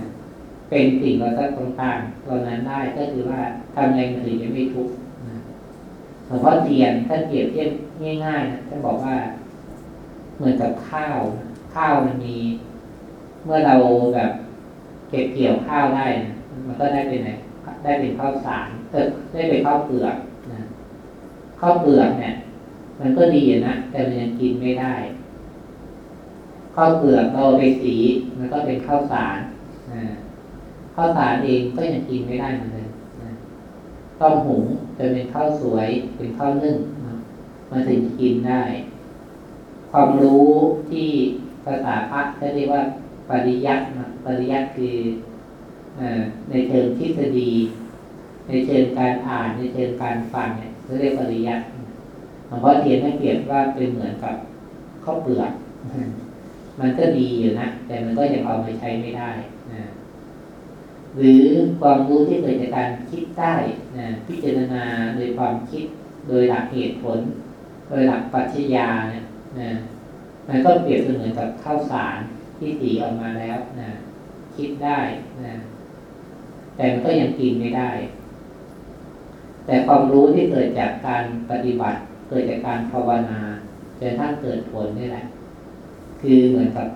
เป็นสิ่งเราต่างๆเรานั้นได้ก็คือว่าทำไงมันถึงจะไม่ทุกข์หลวงพ่อเทียนท่านเปรียบเทียบง่ายๆนะท่านบอกว่า เหมือนกับข้าว ข้าวมันมี เมื่อเราแบบเก็บเกี่ยวข้าวได้นะมันก็ได้เป็นไหนได้เป็นข้าวสารเออได้เป็นข้าวเปลือกนะข้าวเปลือกเนี่ย มันก็ดีนะแต่มันยังกินไม่ได้ ข้าวเปลือกเราไปสีมันก็เป็นข้าวสารข้าวสารเองก็ยังกินไม่ได้เหมือนเดิมนต้องหุงจะเป็นข้าวสวยเป็นข้าวนึ่งมันถึงกินได้ ความรู้ที่ภาษาพระจะเรียกว่าปริยัตินะปริยัติคือในเชิงทฤษฎี ในเชิงการอ่านในเชิงการฟังเนี่ยเรียกปริยัติหลวงพ่อเทียนให้เปรียบว่าเป็นเหมือนกับข้าวเปลือก มันก็ดีอยู่นะ แต่มันก็ยังเอาไปใช้ไม่ได้นะหรือความรู้ที่เกิดจากการคิดได้นะพิจารณาโดยความคิดโดยหลักเหตุผล โดยหลักปรัชญาเนี่ยนะมันก็เปรียบเสมือนกับข้าวสารที่สีออกมาแล้วนะคิดได้นะแต่มันก็ยังกินไม่ได้ แต่ความรู้ที่เกิดจากการปฏิบัติ เกิดจากการภาวนาจนทั้งเกิดผลนี่แหละ คือเหมือนกับ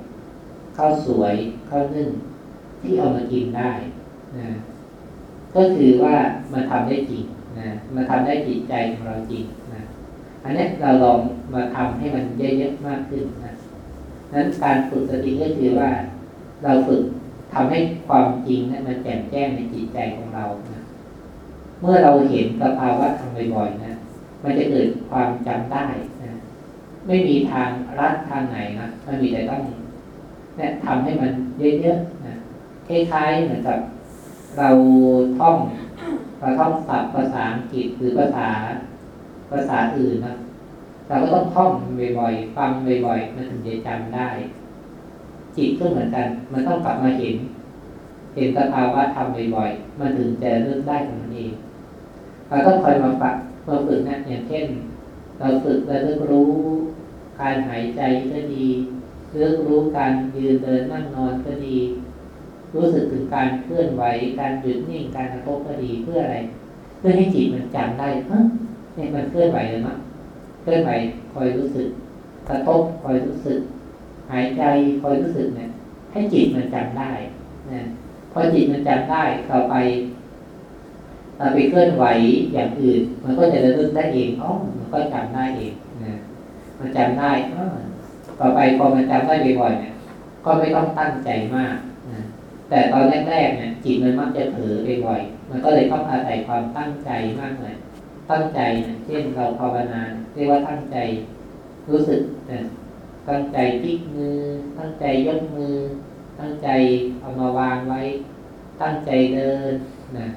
ข้าวสวยข้าวนึ่งที่เอามากินได้นะก็คือว่ามันทำได้จริงนะมันทำได้จิตใจของเราจริงนะอันนี้เราลองมาทำให้มันเยอะๆมากขึ้นนะนั้นการฝึกสติก็คือว่า เราฝึกทำให้ความจริงนั้นมันแจ่มแจ้งในจิตใจของเรานะเมื่อเราเห็นสภาวะทำบ่อยๆนะมันจะเกิดความจำได้ ไม่มีทางรัดทางไหนนะมันมีแต่ต้องเนี่ยทำให้มันเยอะๆนะคล้ายๆเหมือนกับเราท่องเราท่องศัพท์ภาษาอังกฤษหรือภาษาภาษาอื่นนะเราก็ต้องท่องบ่อยๆฟังบ่อยๆมันถึงจะจำได้ จิตก็เหมือนกัน มันต้องกลับมาเห็น เห็นสภาวะทำบ่อยๆมันถึงจะเริ่มได้ของมันเองเราต้องคอยมาฝักมาฝึกนะอย่างเช่น เราฝึกเราเริ่มรู้การหายใจก็ดีเริ่มรู้การยืนเดินนั่งนอนก็ดี รู้สึกถึงการเคลื่อนไหวการหยุดนิ่งการกระทบก็ดีเพื่ออะไร เพื่อให้จิตมันจำได้เฮ้ยเนี่ยมันเคลื่อนไหวเลยมั้งเคลื่อนไหวคอยรู้สึกกระทบคอยรู้สึก หายใจคอยรู้สึกเนี่ยให้จิตมันจำได้นะพอจิตมันจำได้ต่อไปเราไปเคลื่อนไหวอย่างอื่น มันก็จะระลึกได้เองอ๋อ ก็จำได้เองนะมันจำได้ต่อไปพอมันจำได้บ่อยๆเนี่ยก็ไม่ต้องตั้งใจมากนะแต่ตอนแรกๆเนี่ยจิตมันมักจะเผลอบ่อยๆมันก็เลยต้องอาศัยความตั้งใจมากเลยตั้งใจนะเช่นเราภาวนาเรียกว่าตั้งใจรู้สึกนะตั้งใจพลิกมือ ตั้งใจยกมือ ตั้งใจเอามาวางไว้ ตั้งใจเดินนะ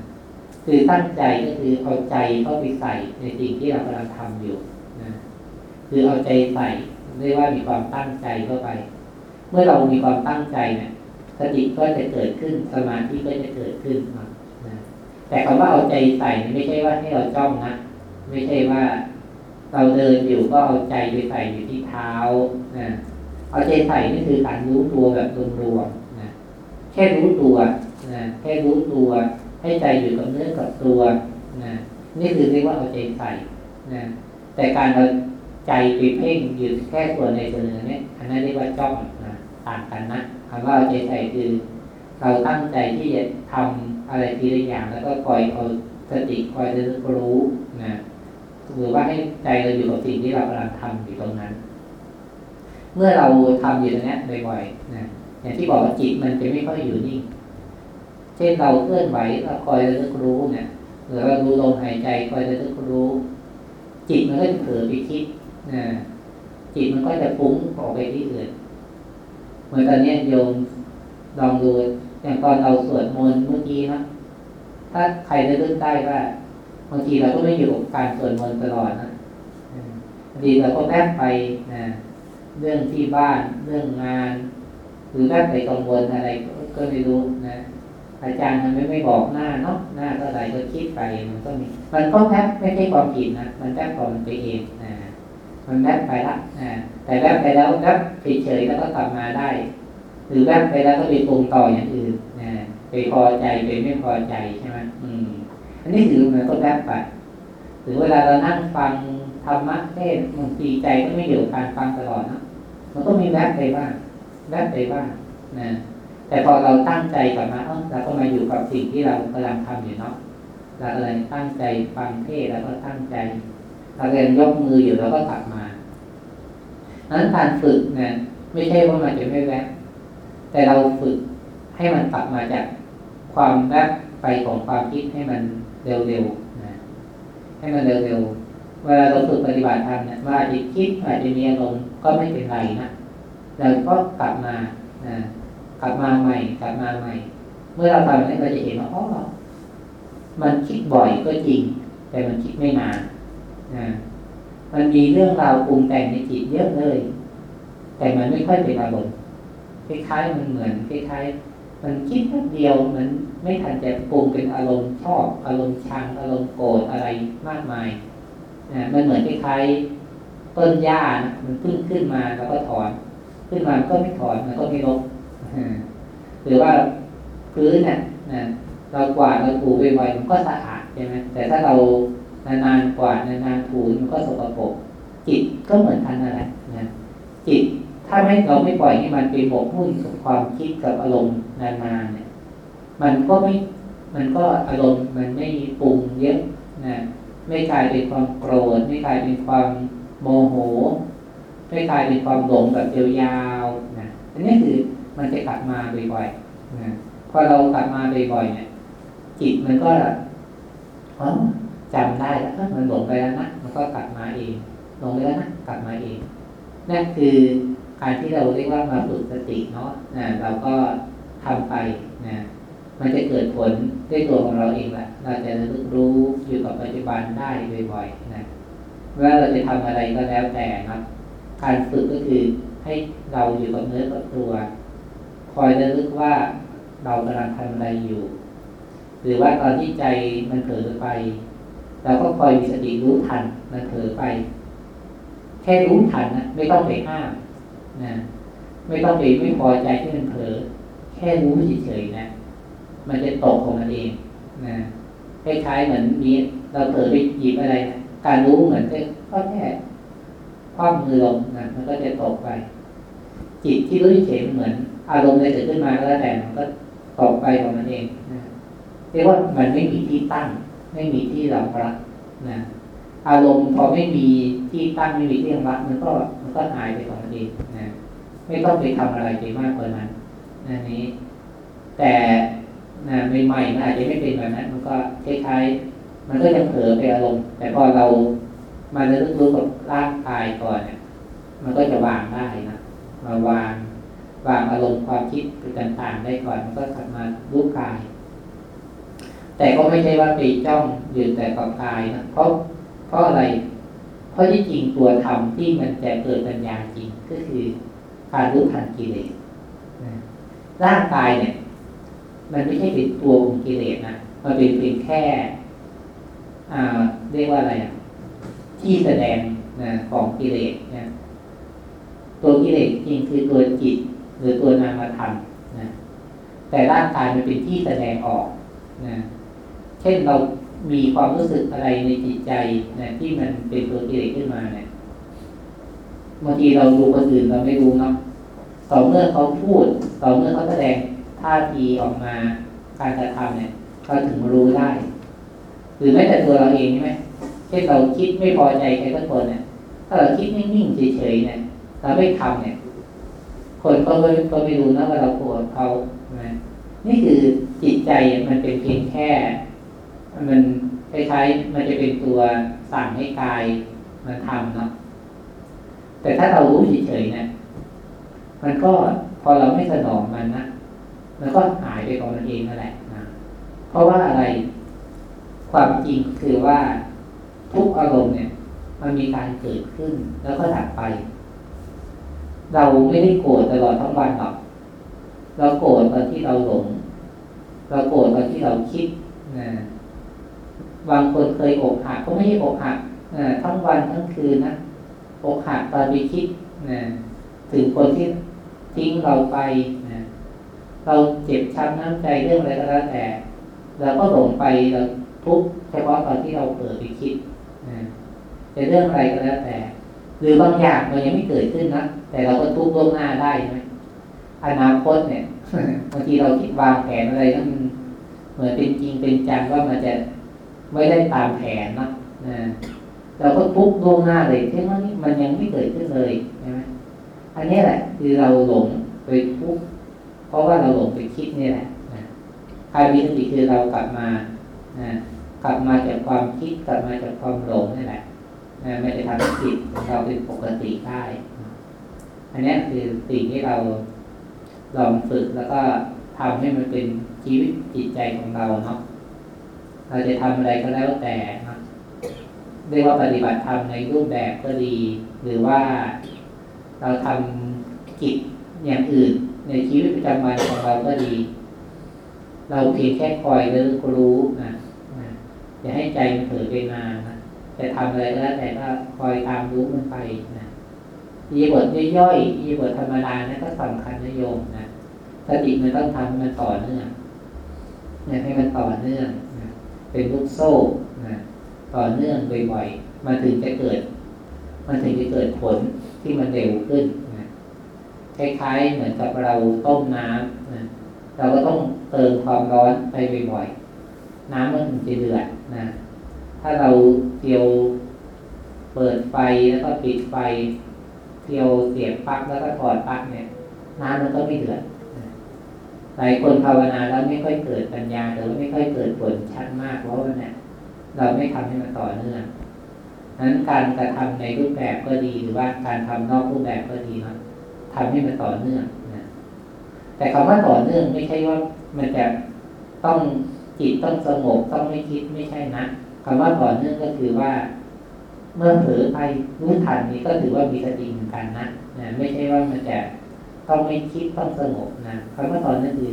คือตั้งใจก็คือเอาใจเข้าไปใส่ในสิ่งที่เรากำลังทำอยู่นะคือเอาใจใส่เรียกว่ามีความตั้งใจเข้าไป เมื่อเรามีความตั้งใจเนี่ยสติก็จะเกิดขึ้นสมาธิก็จะเกิดขึ้นนะแต่คำว่าเอาใจใส่ไม่ใช่ว่าให้เราจ้องนะไม่ใช่ว่าเราเดินอยู่ก็เอาใจไปใส่อยู่ที่เท้านะเอาใจใส่นี่คือการรู้ตัวแบบรวมๆนะแค่รู้ตัวนะแค่รู้ตัว ให้ใจอยู่กับเนื้อกับตัวนะนี่คือเรียกว่าเอาใจใส่นะแต่การเราใจไปเพ่งอยู่แค่ส่วนในส่วนหนึ่งนี่อันนั้นเรียกว่าจ้องนะต่างกันนะคำว่าเอาใจใส่คือ เราตั้งใจที่จะทำอะไรทีละอย่างแล้วก็คอยเอาสติคอยจะรู้นะหรือว่าให้ใจเราอยู่กับสิ่งที่เรากำลังทำอยู่ตรงนั้น เมื่อเราทำอยู่ตรงนี้บ่อยๆนะอย่างที่บอกว่าจิตมันจะไม่ค่อยอยู่นิ่ง เช่นเราเคลื่อนไหวเราคอยระลึกรู้เนี่ยหรือเราดูลมหายใจคอยระลึกรู้ จิตมันก็จะเผลอไปคิดนะจิตมันก็จะฟุ้งออกไปที่อื่นเหมือนตอนนี้โยมลองดูอย่างตอนเราสวดมนต์เมื่อกี้นะถ้าใครจะลึกได้ว่าบางทีเราก็ไม่อยู่กับการสวดมนต์ตลอดนะบางทีเราก็แวบไปนะเรื่องที่บ้านเรื่องงาน หรือแวบไปกังวลอะไรก็ไม่รู้นะ อาจารย์มันไม่ไม่บอกหน้าเนาะหน้าก็อะไรก็คิดไปมันก็มีมันก็แวบไม่ใช่ความผิดนะมันแวบของมันไปเองนะมันแวบไปละนะแต่แวบไปแล้วแวบเฉยๆแล้วก็กลับมาได้ หรือแวบไปแล้วก็ไปปรุงต่ออย่างอื่นนะไปพอใจไปไม่พอใจใช่ไหมอืม อันนี้ถือมันก็แวบไปหรือเวลาเรานั่งฟังธรรมะเทศบางทีใจก็ไม่อยู่การฟังตลอดนะมันก็มีแวบไปบ้างแวบไปบ้างนะ แต่พอเราตั้งใจกลับมาเออเราก็มาอยู่กับสิ่งที่เรากำลังทำอยู่เนาะเราเลยตั้งใจฟังเทศแล้วก็ตั้งใจเราเรียนยกมืออยู่แล้วก็กลับมานั้นการฝึกนะไม่ใช่ว่ามันจะไม่แวบแต่เราฝึกให้มันกลับมาจากความแวบไปของความคิดให้มันเร็วๆนะให้มันเร็วๆเวลาเราฝึกปฏิบัติธรรมเนี่ยว่าอาจจะคิดอาจจะมีอารมณ์ก็ไม่เป็นไรนะเราก็กลับมานะ กลับมาใหม่ กลับมาใหม่ เมื่อเราทำนี้เราจะเห็นว่าอ๋อมันคิดบ่อยก็จริง แต่มันคิดไม่นานนะมันมีเรื่องราวปรุงแต่งในจิตเยอะเลย แต่มันไม่ค่อยเป็นอารมณ์คล้ายๆมันเหมือนคล้ายๆมันคิดแค่เดียวมันไม่ทันจะปรุงเป็นอารมณ์ชอบ อารมณ์ชังอารมณ์โกรธอะไรมากมายนะมันเหมือนคล้ายๆต้นหญ้านะมันขึ้นขึ้นมาแล้วก็ถอน ขึ้นมาก็ไม่ถอนมันก็ไม่ลบ หรือว่าพื้นเนี่ยนะเรากวาดเราถูบ่อยๆมันก็สะอาดใช่ไหมแต่ถ้าเรานานๆกวาดนานๆถูมันก็สกปรกจิตก็เหมือนกันนั่นแหละนะจิตถ้าไม่เราไม่ปล่อยให้มันไปหมกมุ่นกับความคิดกับอารมณ์นานๆเนี่ย มันก็ไม่มันก็อารมณ์มันไม่ปรุงเยอะนะไม่กลายเป็นความโกรธ ไม่กลายเป็นความโมโห ไม่กลายเป็นความหลงแบบยาวๆนะอันนี้คือ มันจะกลับมาบ่อยๆนะพอเรากลับมาบ่อยๆเนี่ยจิตมันก็อ๋อจำได้แล้วมันหลงไปแล้วนะมันก็กลับมาเองหลงไปแล้วนะกลับมาเองนั่นคือการที่เราเรียกว่ามาฝึกสติเนาะนะเราก็ทำไปนะมันจะเกิดผลด้วยตัวของเราเองแหละเราจะรู้อยู่กับปัจจุบันได้บ่อยๆนะว่าเราจะทำอะไรก็แล้วแต่นะการฝึกก็คือให้เราอยู่กับเนื้อกับตัว คอยระลึกว่าเรากำลังทำอะไรอยู่ หรือว่าตอนที่ใจมันเผลอไปเราก็คอยมีสติรู้ทันมันเผลอไป แค่รู้ทันนะไม่ต้องไปห้ามนะไม่ต้องไปไม่พอใจที่มันเผลอแค่รู้เฉยๆนะ มันจะตกของมันเองนะคล้ายๆเหมือนมีเราเผลอไปหยิบอะไรนะการรู้เหมือนก็แค่คว่ำมือลงนะมันก็จะตกไป จิตที่รู้เฉยเหมือน อารมณ์อะไรเกิดขึ้นมาก็แล้วแต่มันก็ตกไปของมันเองนะเรียกว่ามันไม่มีที่ตั้ง ไม่มีที่รองรับนะอารมณ์พอไม่มีที่ตั้งไม่มีที่รองรับมันก็มันก็หายไปของมันเองนะไม่ต้องไปทำอะไรไปมากกว่านั้นนันนี้ แต่นะใหม่ๆมันอาจจะไม่เป็นแบบนั้น มันก็คล้ายๆมันก็ยังเผลอไปอารมณ์ แต่พอเรามาเรู้รู้กับร่างกายก่อนเนี่ยมันก็จะวางได้นะมาวาง วางอารมณ์ความคิดต่างๆได้ก่อนมันก็กลับมารู้กาย แต่ก็ไม่ใช่ว่าไปจ้องยืนแต่กับกายนะเพราะเพราะอะไร เพราะที่จริงตัวธรรมที่มันจะเกิดปัญญาจริงก็คือการรู้ทันกิเลสร่างกายเนี่ย มันไม่ใช่เป็นตัวของกิเลสนะมันเป็นเพียงแค่อ่าเรียกว่าอะไรอะที่แสดงนะของกิเลสนะตัวกิเลสจริงคือตัวจิต หรือตัวนามธรรมนะแต่ร่างกายมันเป็นที่แสดงออกนะเช่นเรามีความรู้สึกอะไรในจิตใจนะที่มันเป็นตัวกิเลสขึ้นมาเนี่ยบางทีเราดูคนอื่นเราไม่รู้เนาะต่อเมื่อเขาพูดต่อเมื่อเขาแสดงท่าทีออกมาการกระทำเนี่ยเราถึงรู้ได้ หรือแม้แต่ตัวเราเองใช่ไหมเช่นเราคิดไม่พอใจใครก็คนเนี่ยถ้าเราคิดนิ่งๆเฉยๆเนี่ยเราไม่ทำเนี่ย คนก็ไม่ก็ไม่รู้นะว่าเราโกรธเขานะนี่คือจิตใจมันเป็นเพียงแค่ มันคล้ายๆมันจะเป็นตัวสั่งให้กายมันทำเนาะแต่ถ้าเรารู้เฉยๆเนี่ยมันก็พอเราไม่สนองมันนะมันก็หายไปของมันเองนั่นแหละนะเพราะว่าอะไร ความจริงคือว่าทุกอารมณ์เนี่ย มันมีการเกิดขึ้นแล้วก็ดับไป เราไม่ได้โกรธตลอดทั้งวันหรอก เราโกรธตอนที่เราหลง เราโกรธตอนที่เราคิดนะบางคนเคยอกหักก็ไม่ใช่อกหักทั้งวันทั้งคืนนะอกหักตอนไปคิดนะถึงคนที่ทิ้งเราไปนะเราเจ็บช้ำน้ำใจเรื่องอะไรก็แล้วแต่เราก็หลงไปเราทุกข์เฉพาะตอนที่เราเปิดไปคิดนะจะเรื่องอะไรก็แล้วแต่ หรือบางอย่างมันยังไม่เกิดขึ้นนะ แต่เราก็ทุกข์ล่วงหน้าได้ไหมอนาคตเนี่ยบางทีเราคิดวางแผนอะไรนั้นเหมือนเป็นจริงเป็นจังว่ามันจะไม่ได้ตามแผนนะนะเราก็ทุกข์ล่วงหน้าเลยที่ว่านี่มันยังไม่เกิดขึ้นเลยใช่ไหมอันนี้แหละ คือเราหลงไปทุกข์เพราะว่าเราหลงไปคิดนี่แหละนะใครมีสติคือเรากลับมานะกลับมาจากความคิดกลับมาจากความหลงนี่แหละนะไม่ได้ทำให้จิตของเราเป็นปกติได้ อันนี้คือสิ่งที่เราลองฝึกแล้วก็ทำให้มันเป็นชีวิตจิตใจของเราเนาะเราจะทำอะไรก็แล้วแต่นะเรียกว่าปฏิบัติธรรมในรูปแบบก็ดี หรือว่าเราทำกิจอย่างอื่น ในชีวิตประจำวันของเราก็ดี เราเพียงแค่คอยเรู้รู้นะอย่าให้ใจมันเผลอไปนานนะจะทำอะไรก็แล้วแต่ก็คอยตามรู้มันไปนะ ยีบทย่อยๆยีบทธรรมดานี่ก็สำคัญนะโยมนะสติมันต้องทำมันต่อเนื่องอยากให้มันต่อเนื่องนะเป็นลูกโซ่นะต่อเนื่องบ่อยๆมันถึงจะเกิด มันถึงจะเกิดผลที่มันเร็วขึ้นนะคล้ายๆเหมือนกับเราต้มน้ำนะเราก็ต้องเติมความร้อนไปบ่อยๆน้ำมันถึงจะเดือดนะถ้าเราเตียวเปิดไฟแล้วก็ปิดไฟ เตียวเสียบปลั๊กแล้วก็ถอดปลั๊กเนี่ยน้ำมันก็ไม่เดือดหลายคนภาวนาแล้วไม่ค่อยเกิดปัญญาหรือไม่ค่อยเกิดผลชัดมากเพราะว่าเนี่ยเราไม่ทำให้มันต่อเนื่องนั้นการกระทำในรูปแบบก็ดีหรือว่าการทำนอกรูปแบบก็ดีนะทำให้มันต่อเนื่องนะแต่คำว่าต่อเนื่องไม่ใช่ว่ามันจะต้องจิตต้องสงบต้องไม่คิดไม่ใช่นะคำว่าต่อเนื่องก็คือว่า เมื่อเผลอไปรู้ทันนี้ก็ถือว่ามีสติเหมือนกันนะนะไม่ใช่ว่ามันจะต้องไม่คิดต้องสงบนะคำว่าตอเนื่องคือ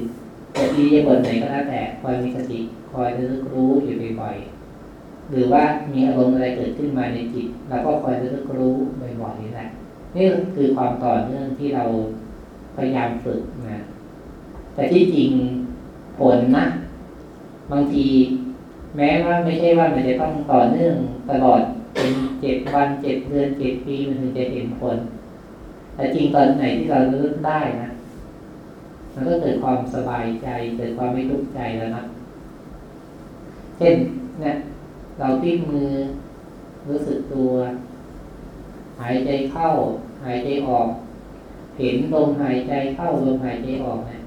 จะดีจะบทไหนก็แล้วแต่คอยมีสติคอยรู้รู้อยู่บ่อยๆหรือว่ามีอารมณ์อะไรเกิดขึ้นมาในจิตเราก็คอยรู้รู้บ่อยๆนี่แหละนี่คือความต่อเนื่องที่เราพยายามฝึกนะแต่ที่จริงผลนะบางที แม้ว่าไม่ใช่ว่ามันจะต้องต่อเนื่องตลอด เป็นเจ็ดวันเจ็ดเดือนเจ็ดปีมันถึงจะเห็นผลแต่จริงตอนไหนที่เราเลือกได้นะมันก็เกิดความสบายใจเกิดความไม่ทุกข์ใจแล้วนะเช่นเนี่ยเราพิ้มือรู้สึกตัว หายใจเข้า หายใจออก เห็นลมหายใจเข้าลมหายใจออกเนี่ย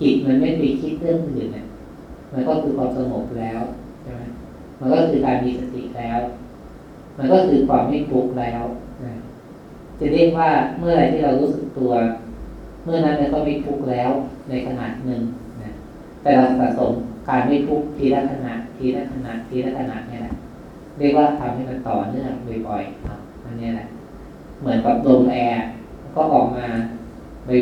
จิตมันไม่ไปคิดเรื่องอื่นเนี่ยมันก็คือความสงบแล้วใช่ไหมมันก็คือการมีสติแล้ว มันก็คือความไม่ทุกข์แล้วจะเรียกว่าเมื่อไรที่เรารู้สึกตัว เมื่อนั้นมันก็ไม่ทุกข์แล้วในขนาดหนึ่งนะแต่เราสะสมการไม่ทุกข์ทีละขณะทีละขณะทีละขณะเนี่ยแหละเรียกว่าทำให้มันต่อเนื่องบ่อยๆเนาอันนี้แหละ เหมือนกับลมแอร์ก็ออกมา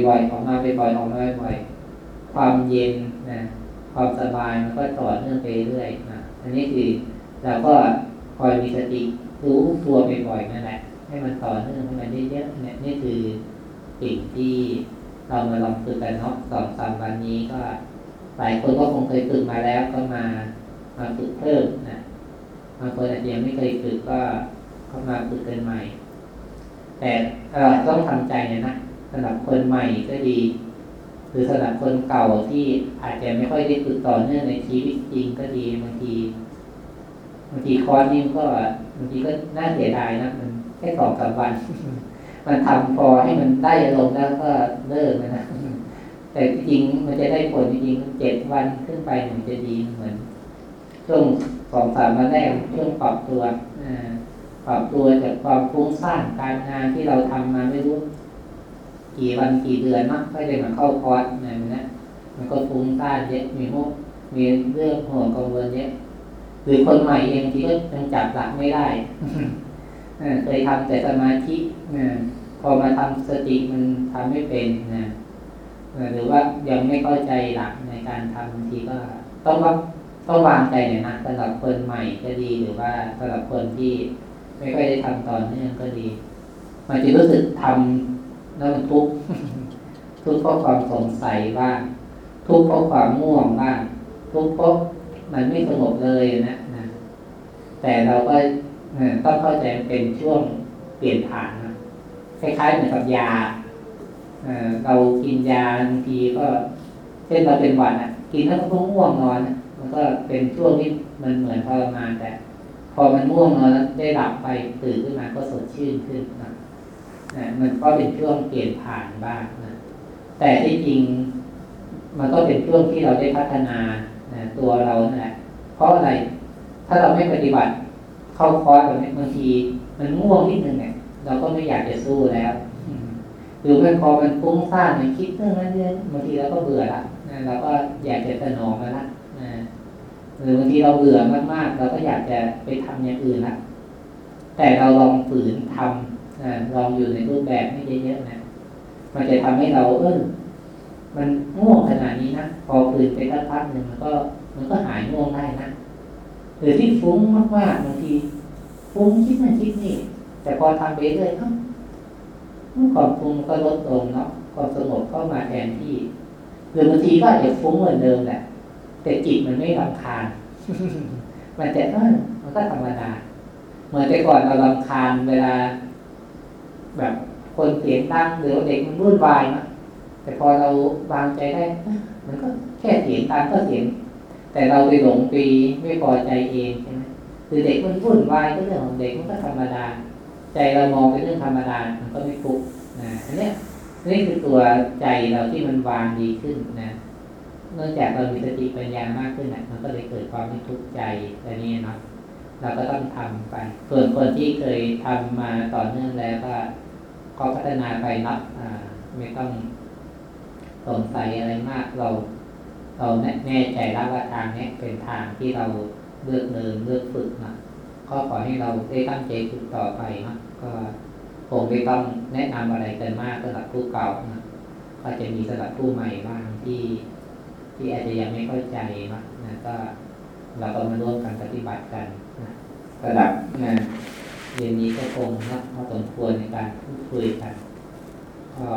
บ่อยๆออกมาบ่อยๆออกมาบ่อยๆความเย็นนะความสบายมันก็ต่อเนื่องไปเรื่อยนะอันนี้คือเราก็คอยมีสติ รู้ตัวบ่อยๆนั่นแหละให้มันต่อเนื่องให้มันเยอะๆเนี่ยนี่คือสิ่งที่เรามาลองฝึกกันเนาะสองสามวันนี้ก็ หลายคนก็คงเคยฝึกมาแล้วก็มามาฝึกเพิ่มนะบางคนอาจจะยังไม่เคยฝึกก็ก็มาฝึกกันใหม่ แต่เราต้องทำใจเนี่ยนะสำหรับคนใหม่ก็ดีหรือสำหรับคนเก่าที่อาจจะไม่ค่อยได้ฝึกต่อเนื่องในชีวิตจริงก็ดีบางทีางทีคอร์สนี่ก็บางทีก็น่าเสียดายนะมันแค่สองสามวัน มันทำพอให้มันได้อารมณ์แล้วก็เลิกนะแต่จริงมันจะได้ผลจริงๆเจ็ดวันขึ้นไปมันจะดีเหมือนช่วงสองสามวันแรกช่วงปรับตัวอ่าปรับตัวจากความฟุ้งซ่านการงานที่เราทำมาไม่รู้กี่วันกี่เดือนมากก็เลยมาเข้าคอร์สนะมันนะมันก็ฟุ้งซ่านเยอะมีพวกมีเรื่องห่วงกังวลเยอะ หรือคนใหม่เองที่ก็ยังจับหลักไม่ได้เคยทำแต่สมาธิพอมาทำสติมันทำไม่เป็นนะหรือว่ายังไม่เข้าใจหลักในการทำบางทีก็ต้องว่าต้องวางใจหน่อยนะสำหรับคนใหม่ก็ดีหรือว่าสำหรับคนที่ไม่ค่อยได้ทำตอเนื่องก็ดี มันจะรู้สึกทำแล้วมันทุกข์ทุกข์เพราะความสงสัยบ้างทุกข์เพราะความง่วงบ้างทุกข์เพราะ มันไม่สงบเลยนะนะ แต่เราก็ค่อต้องเข้าใจเป็นช่วงเปลี่ยนผ่านนะคล้ายๆเหมือนกับยาเรากินยาบางทีก็เช่นเราเป็นหวัดอะ กินแล้วก็ง่วงนอนมันก็เป็นช่วงที่มันเหมือนทรมานแต่ พอมันง่วงนอนแล้วได้หลับไปตื่นขึ้นมาก็สดชื่นขึ้นนะนะมันก็เป็นช่วงเปลี่ยนผ่านบ้างนะแต่ที่จริงมันก็เป็นช่วงที่เราได้พัฒนาน ตัวเรานั่นแหละเพราะอะไร ถ้าเราไม่ปฏิบัติ เข้าคอร์สแบบนี้บางทีมันง่วงนิดนึงเนี่ยเราก็ไม่อยากจะสู้แล้วหรือมันพอมันฟุ้งซ่านมันคิดเรื่องนั้นเรื่องบางทีเราก็เบื่อละนะเราก็อยากจะสนองมันละนะหรือบางทีเราเบื่อมากๆเราก็อยากจะไปทำอย่างอื่นละแต่เราลองฝืนทำนะลองอยู่ในรูปแบบไม่เยอะๆนะมันจะทำให้เราเออมันง่วงขนาดนี้นะพอฝืนไปสักพักหนึ่งมันก็ มันก็หายง่วงได้นะหรือที่ฟุ้งมากๆบางทีฟุ้งคิดนั่นคิดนี่ แต่พอทำไปเรื่อยเอ้าความฟุ้งก็ลดลงเนาะความสงบเข้ามาแทนที่หรือบางทีก็อาจจะฟุ้งเหมือนเดิมแหละแต่จิตมันไม่รำคาญมันจะเออมันก็ธรรมดาเหมือนแต่ก่อนเรารำคาญเวลา แบบคนเสียงดังหรือว่าเด็กมันวุ่นวายนะแต่พอเราวางใจได้ มันก็แค่เสียงดังก็เสียง แต่เราไปหลงปีไม่พอใจเองใช่ไหมคือเด็กมันวุ่นวายก็เรื่องของเด็กมันก็ธรรมดา ใจเรามองเป็นเรื่องธรรมดามันก็ไม่ทุกข์นะอันเนี้ยนี่คือตัวใจเราที่มันวางดีขึ้นนะเนื่องจากเรามีสติปัญญามากขึ้นนะมันก็เลยเกิดความไม่ทุกข์ใจอันนี้เนาะเราก็ต้องทำไป ส่วนคนที่เคยทำมาต่อเนื่องแล้วก็ก็พัฒนาไปนับอ่าไม่ต้องสงสัยอะไรมากเรา เราแน่ใจแล้วว่าทางนี้เป็นทางที่เราเลือกเดินเลือกฝึกนะก็ขอให้เราได้ตั้งใจฝึกต่อไปนะก็คงไม่ต้องแนะนำอะไรกันมากสำหรับผู้เก่านะก็จะมีสำหรับผู้ใหม่บ้างที่ ที่อาจจะยังไม่เข้าใจนะนะก็เราก็มาร่วมกันปฏิบัติกันนะระดับนะเรียนนี้ก็คงนะพอสมควรในการพูดคุยกันก็